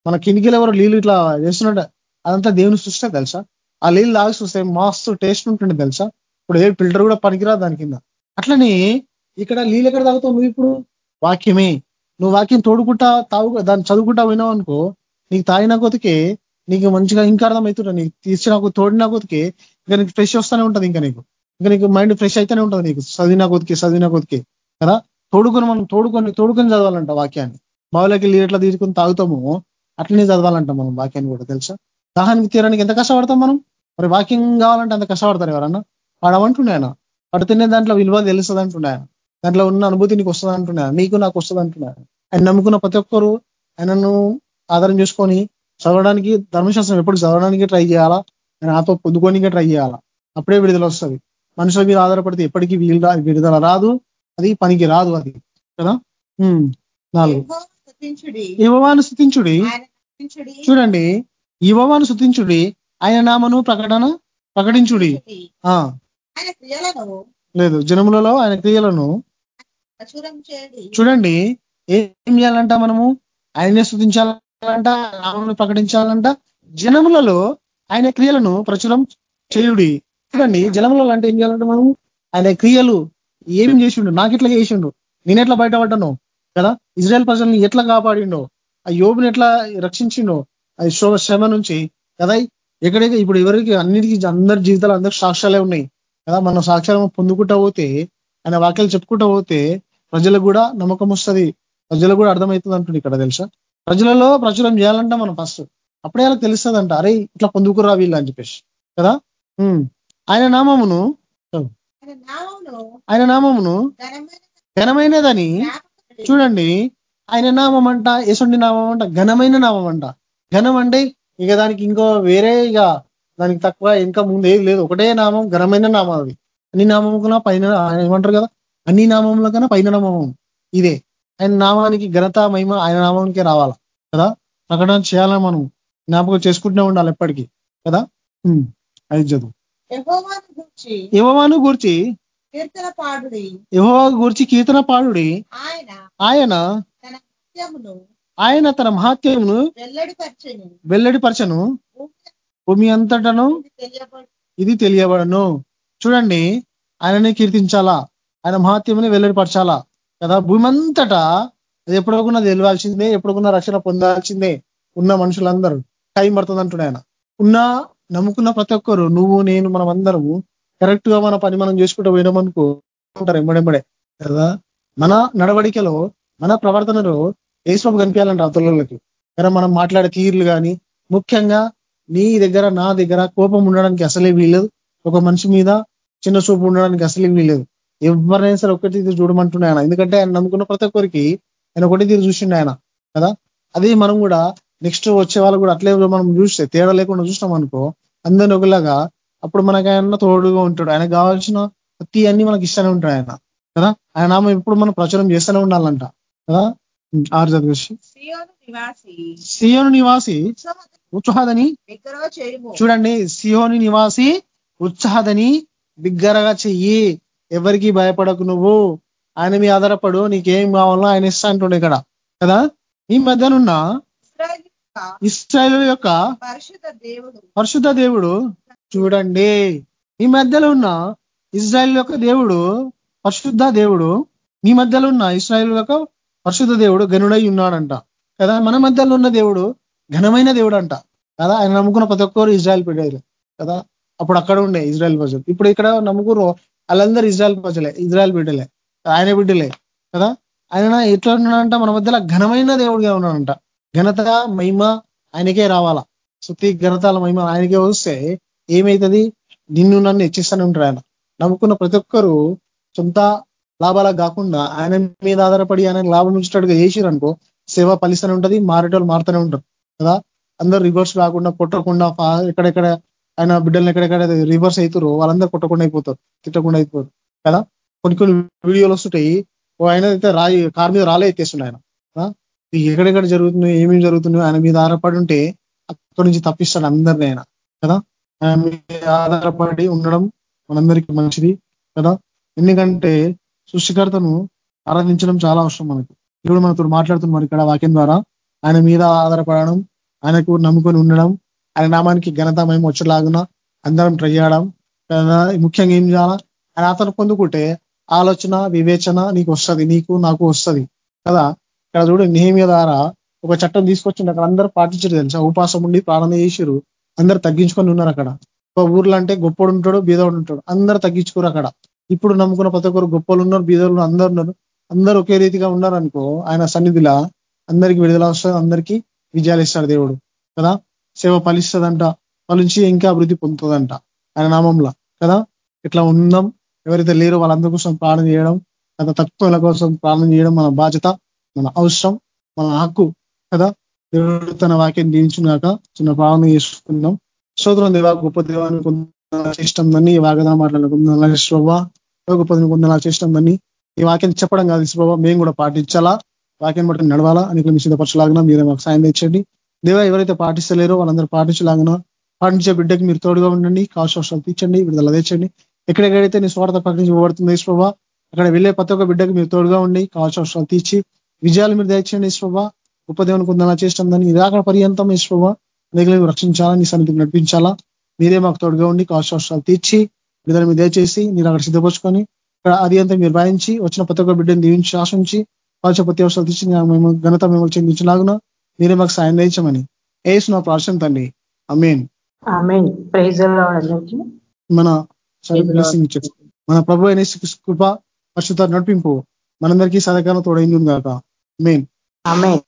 మన కిందికెళ్ళి ఎవరు నీళ్ళు ఇట్లా చేస్తున్నట్టు అదంతా దేవుని సృష్టి తెలుసా? ఆ నీళ్ళు తాగి చూస్తే మస్తు టేస్ట్ ఉంటుంది తెలుసా? ఇప్పుడు ఏ ఫిల్టర్ కూడా పనికిరాదు దాని కింద. అట్లనే ఇక్కడ నీళ్ళు ఎక్కడ తాగుతావు నువ్వు ఇప్పుడు? వాక్యమే. నువ్వు వాక్యం తోడుకుంటా తాగు దాన్ని చదువుకుంటా పోయినావు అనుకో నీకు తాగిన కొతికే నీకు మంచిగా ఇంకా అర్థమవుతుంటా నీకు తీసిన తోడిన కొతికే ఇంకా నీకు ఫ్రెష్ వస్తూనే ఉంటుంది ఇంకా నీకు. ఇంకా నీకు మైండ్ ఫ్రెష్ అయితేనే ఉంటుంది నీకు. చదివిన కొతికి చదివిన కొతికి కదా? తోడుకొని మనం తోడుకొని తోడుకొని చదవాలంట వాక్యాన్ని. బావులకి నీళ్ళు ఎట్లా తీసుకొని తాగుతామో అట్లనే చదవాలంట మనం వాక్యాన్ని కూడా తెలుసా? దాహానికి తీరడానికి ఎంత కష్టపడతాం మనం? మరి వాక్యం కావాలంటే అంత కష్టపడతారు ఎవరన్నా వాడమంటుండే ఆయన. వాడు తినే దాంట్లో విలువ తెలుస్తుంది అంటుండే ఆయన. దాంట్లో ఉన్న అనుభూతి నీకు వస్తుంది అంటున్నా నీకు నాకు వస్తుంది అంటున్నా ఆయన. నమ్ముకున్న ప్రతి ఒక్కరు ఆయనను ఆధారం చేసుకొని చదవడానికి ధర్మశాస్త్రం ఎప్పుడు చదవడానికి ట్రై చేయాలా? ఆయన ఆతో పొందుకోనికే ట్రై చేయాలా? అప్పుడే విడుదల వస్తుంది. మనుషుల మీద ఆధారపడితే ఎప్పటికీ వీళ్ళ విడుదల రాదు. అది పనికి రాదు అది. కదా? నాలుగు. యువవాను స్థుతించుడి. చూడండి యువవాను స్థుతించుడి. ఆయన నామను ప్రకటన ప్రకటించుడి. లేదు జనములలో ఆయన క్రియలను చూడండి ఏం చేయాలంట మనము? ఆయనే స్థుతించాలంట నామమును ప్రకటించాలంట. జనములలో ఆయన క్రియలను ప్రచురం చేయుడి. చూడండి జనములలో అంటే ఏం చేయాలంటే మనము? ఆయన క్రియలు ఏం చేసిండు? నాకు ఎట్లా చేసిండు. నేను ఎట్లా బయటపడ్డాను? కదా? ఇజ్రాయెల్ ప్రజల్ని ఎట్లా కాపాడిండో ఆ యోబుని ఎట్లా రక్షించిండో అది శోభ శ్రమ నుంచి కదా? ఎక్కడైతే ఇప్పుడు ఎవరికి అన్నిటికీ అందరి జీవితాలు అందరికి సాక్ష్యాలే ఉన్నాయి కదా? మనం సాక్ష్యాలు పొందుకుంటా పోతే ఆయన వాక్యాలు చెప్పుకుంటా పోతే ప్రజలకు కూడా నమ్మకం వస్తుంది. ప్రజలకు కూడా అర్థమవుతుంది అంటుంది ఇక్కడ తెలుసా? ప్రజలలో ప్రచురం చేయాలంట మనం ఫస్ట్ అప్పుడే వాళ్ళకి తెలుస్తుంది అంట అరే ఇట్లా పొందుకురా వీళ్ళు అని చెప్పేసి కదా. ఆయన నామమును ఆయన నామమును ఘనమైనదని చూడండి ఆయన నామం అంట యశుండి నామం అంట ఘనమైన నామం అంట. ఘనం అంటే ఇక దానికి ఇంకో వేరే ఇక దానికి తక్కువ ఇంకా ముందు ఏది లేదు. ఒకటే నామం ఘనమైన నామం అది. అన్ని నామం కన్నా పైన ఆయన ఏమంటారు కదా? అన్ని నామంలో కన్నా పైన నామం ఇదే. ఆయన నామానికి ఘనత మహిమ ఆయన నామానికే రావాలా? కదా? ప్రకటన చేయాలని మనం? జ్ఞాపకం చేసుకుంటూనే ఉండాలి ఎప్పటికీ. కదా? అది చదువు. యహోవాను గూర్చి కీర్తన పాడుడి. యహోవా గూర్చి కీర్తన పాడుడి. ఆయన ఆయన తన నిత్యమును ఆయన తన మహాత్యమును వెల్లడిపరచను. వెల్లడిపరచను. భూమి అంతటను ఇది తెలియబడను. చూడండి ఆయనని కీర్తించాలా? ఆయన మహాత్యముని వెల్లడిపరచాలా? కదా భూమి అంతటా అది ఎప్పుడోకున్నా తెలియాల్సిందే ఎప్పుడుకున్నా రక్షణ పొందాల్సిందే ఉన్న మనుషులందరూ. టైం పడుతుంది అంటున్నాడు ఆయన ఉన్న నమ్ముకున్న ప్రతి ఒక్కరు నువ్వు నేను మనం అందరము కరెక్ట్గా మన పని మనం చేసుకుంటూ పోయినామనుకో ఉంటారు ఎమ్మడెమ్మడే కదా? మన నడవడికలో మన ప్రవర్తనలో ఏసుబాబు కనిపించాలంట అవతలకి కదా మనం మాట్లాడే తీర్లు కానీ ముఖ్యంగా నీ దగ్గర నా దగ్గర కోపం ఉండడానికి అసలే వీలేదు ఒక మనిషి మీద చిన్న చూపు ఉండడానికి అసలే వీలేదు ఎవరినైనా సరే ఒకటి తీరు చూడమంటున్నాయి ఆయన. ఎందుకంటే ఆయన నమ్ముకున్న ప్రతి ఒక్కరికి ఆయన ఒకటి తీరు చూసిండు ఆయన. కదా? అదే మనం కూడా నెక్స్ట్ వచ్చే వాళ్ళు కూడా అట్లే మనం చూస్తే తేడా లేకుండా చూసినాం అనుకో అందరిని ఒకలాగా అప్పుడు మనకి ఆయన తోడుగా ఉంటాడు. ఆయన కావాల్సిన ప్రతి అన్ని మనకి ఇష్టమే ఉంటాడు ఆయన. కదా? ఆయన నామం ఎప్పుడు మనం ప్రచారం చేస్తూనే ఉండాలంట. కదా? ఆరు చదివేసి సియోను నివాసి. ఉత్సాహదని చూడండి సియోని నివాసి ఉత్సాహదని బిగ్గరగా చెయ్యి. ఎవరికి భయపడకు నువ్వు? ఆయన మీ ఆధారపడు. నీకేం కావాలో ఆయన ఇస్తా అంటుండే ఇక్కడ. కదా? ఈ మధ్యనున్న ఇస్రాయల్ యొక్క పరిశుద్ధ దేవుడు. పరిశుద్ధ దేవుడు చూడండి. ఈ మధ్యలో ఉన్న ఇజ్రాయల్ యొక్క దేవుడు పరిశుద్ధ దేవుడు మీ మధ్యలో ఉన్న ఇస్రాయల్ యొక్క పరిశుద్ధ దేవుడు గనుడై ఉన్నాడంట. కదా? మన మధ్యలో ఉన్న దేవుడు ఘనమైన దేవుడు అంట కదా? ఆయన నమ్ముకున్న ప్రతి ఒక్కరు ఇజ్రాయల్ పెట్టారు కదా? అప్పుడు అక్కడ ఉండే ఇజ్రాయల్ ప్రజలు. ఇప్పుడు ఇక్కడ నమ్ముకురు వాళ్ళందరూ ఇజ్రాయల్ ప్రజలే ఇజ్రాయల్ బిడ్డలే ఆయన బిడ్డలే. కదా? ఆయన ఎట్లా ఉన్నాడంట? మన మధ్యలో ఘనమైన దేవుడిగా ఉన్నాడంట. ఘనత మహిమ ఆయనకే రావాలా? శృతి ఘనతల మహిమ ఆయనకే వస్తే ఏమైతుంది? నిన్ను నన్ను హెచ్చిస్తూనే ఉంటాడు ఆయన. నమ్ముకున్న ప్రతి ఒక్కరూ సొంత లాభాలకు కాకుండా ఆయన మీద ఆధారపడి ఆయన లాభం ఇచ్చినట్టుగా చేసిరు అనుకో సేవ ఫలిస్తూనే ఉంటుంది మారేటోళ్ళు మారుతూనే ఉంటారు. కదా? అందరూ రివర్స్ కాకుండా కొట్టకుండా ఎక్కడెక్కడ ఆయన బిడ్డలను ఎక్కడెక్కడ రివర్స్ అవుతారు వాళ్ళందరూ కొట్టకుండా అయిపోతారు తిట్టకుండా అయిపోతారు. కదా? కొన్ని కొన్ని వీడియోలు వస్తుంటాయి. ఓ ఆయన అయితే రాయి కార్ మీద రాలే ఎత్తేస్తుండే ఆయన. ఎక్కడెక్కడ జరుగుతున్నాయి ఏమేమి జరుగుతున్నాయో ఆయన మీద ఆధారపడి ఉంటే అక్కడి నుంచి తప్పిస్తాడు అందరినీ ఆయన. కదా? ఆధారపడి ఉండడం మనందరికీ మంచిది కదా? ఎందుకంటే సృష్టికర్తను ఆరాధించడం చాలా అవసరం మనకు. ఇప్పుడు మనతో మాట్లాడుతున్నాం ఇక్కడ వాక్యం ద్వారా. ఆయన మీద ఆధారపడడం ఆయనకు నమ్ముకొని ఉండడం ఆయన నామానికి ఘనత మేము వచ్చేలాగున అందరం ట్రై చేయడం కదా? ముఖ్యంగా ఏం చేయాలా? ఆయన అతను పొందుకుంటే ఆలోచన వివేచన నీకు వస్తుంది నీకు నాకు వస్తుంది కదా? ఇక్కడ చూడు నేమియ ద్వారా ఒక చట్టం తీసుకొచ్చింది అక్కడ అందరూ పాటించారు తెలుసా? ఉపాసం ఉండి ప్రారంభ చేసిరు అందరు తగ్గించుకొని ఉన్నారు అక్కడ. ఒక ఊర్లో అంటే గొప్పడు ఉంటాడు బీదోడు ఉంటాడు. అందరు తగ్గించుకోరు అక్కడ. ఇప్పుడు నమ్ముకున్న ప్రతి ఒక్కరు గొప్పలు ఉన్నారు బీదోళ్ళు అందరు ఉన్నారు. అందరూ ఒకే రీతిగా ఉన్నారు అనుకో ఆయన సన్నిధిలా అందరికి విడుదల వస్తుంది అందరికీ విజయాలు ఇస్తాడు దేవుడు. కదా? సేవ ఫలిస్తుందంట. ఫలించి ఇంకా అభివృద్ధి పొందుతుందంట ఆయన నామంలో. కదా? ఇట్లా ఉందాం ఎవరైతే లేరో వాళ్ళందరి కోసం ప్రాణం చేయడం అంత తక్కువల కోసం ప్రాణం చేయడం మన బాధ్యత మన అవసరం మన హక్కు. కదా? దేవుడు తన వాక్యం దీవించుగాక చిన్న భావన చేసుకుందాం. సోదరం దేవా గొప్ప దేవాన్ని చేష్టం దాన్ని ఈ వాగ్దానం మాట్లాడుకుందాం శోభా గొప్ప కొందరు చేష్టం ఈ వాక్యం చెప్పడం కాదు శోభా మేము కూడా పాటించాలా? వాక్యం బట్టి నడవాలా? అని మీ సిద్ధపరచలాగినా మీరే మాకు సాయం తెచ్చండి దేవా ఎవరైతే పాటిస్తలేరో వాళ్ళందరూ పాటించలాగినా పాటించే బిడ్డకి మీరు తోడుగా ఉండండి. కాశోషాలు తీర్చండి. విడుదల తెచ్చండి ఎక్కడెక్కడైతే నీ స్వార్థ ప్రకటించబడుతుంది ఈశ్వభ అక్కడ వెళ్ళే ప్రతి ఒక్క బిడ్డకి మీరు తోడుగా ఉండి కావాల్సిన తీర్చి విజయాలు మీరు దయచేయండి ఈశ్వభ గొప్ప దేవుని కొందలా చేస్తాం దాన్ని ఇదాక పర్యంతం ఈశ్వభ అనేకలు రక్షించాలా? నీ సన్నిధికి నడిపించాలా? మీరే మాకు తోడుగా ఉండి కావాల్సిన తీర్చి విడుదల మీరు దయచేసి మీరు అక్కడ సిద్ధపరుచుకొని అది అంతా మీరు భయించి వచ్చిన ప్రతి ఒక్క బిడ్డను దీవించి ఆశించి కావాల్సిన ప్రతి అవసరాలు తీర్చి మేము ఘనత మేము చెందించలాగున మీరే మాకు సాయం దయచమని. ఏసు నా ప్రార్థన తండ్రి. అమేన్ మన మన ప్రభు యేసుక్రీస్తు కృప పరిశుద్ధ నడిపింపు మనందరికీ సదకాలం తోడైంది కాక మెయిన్ ఆమెన్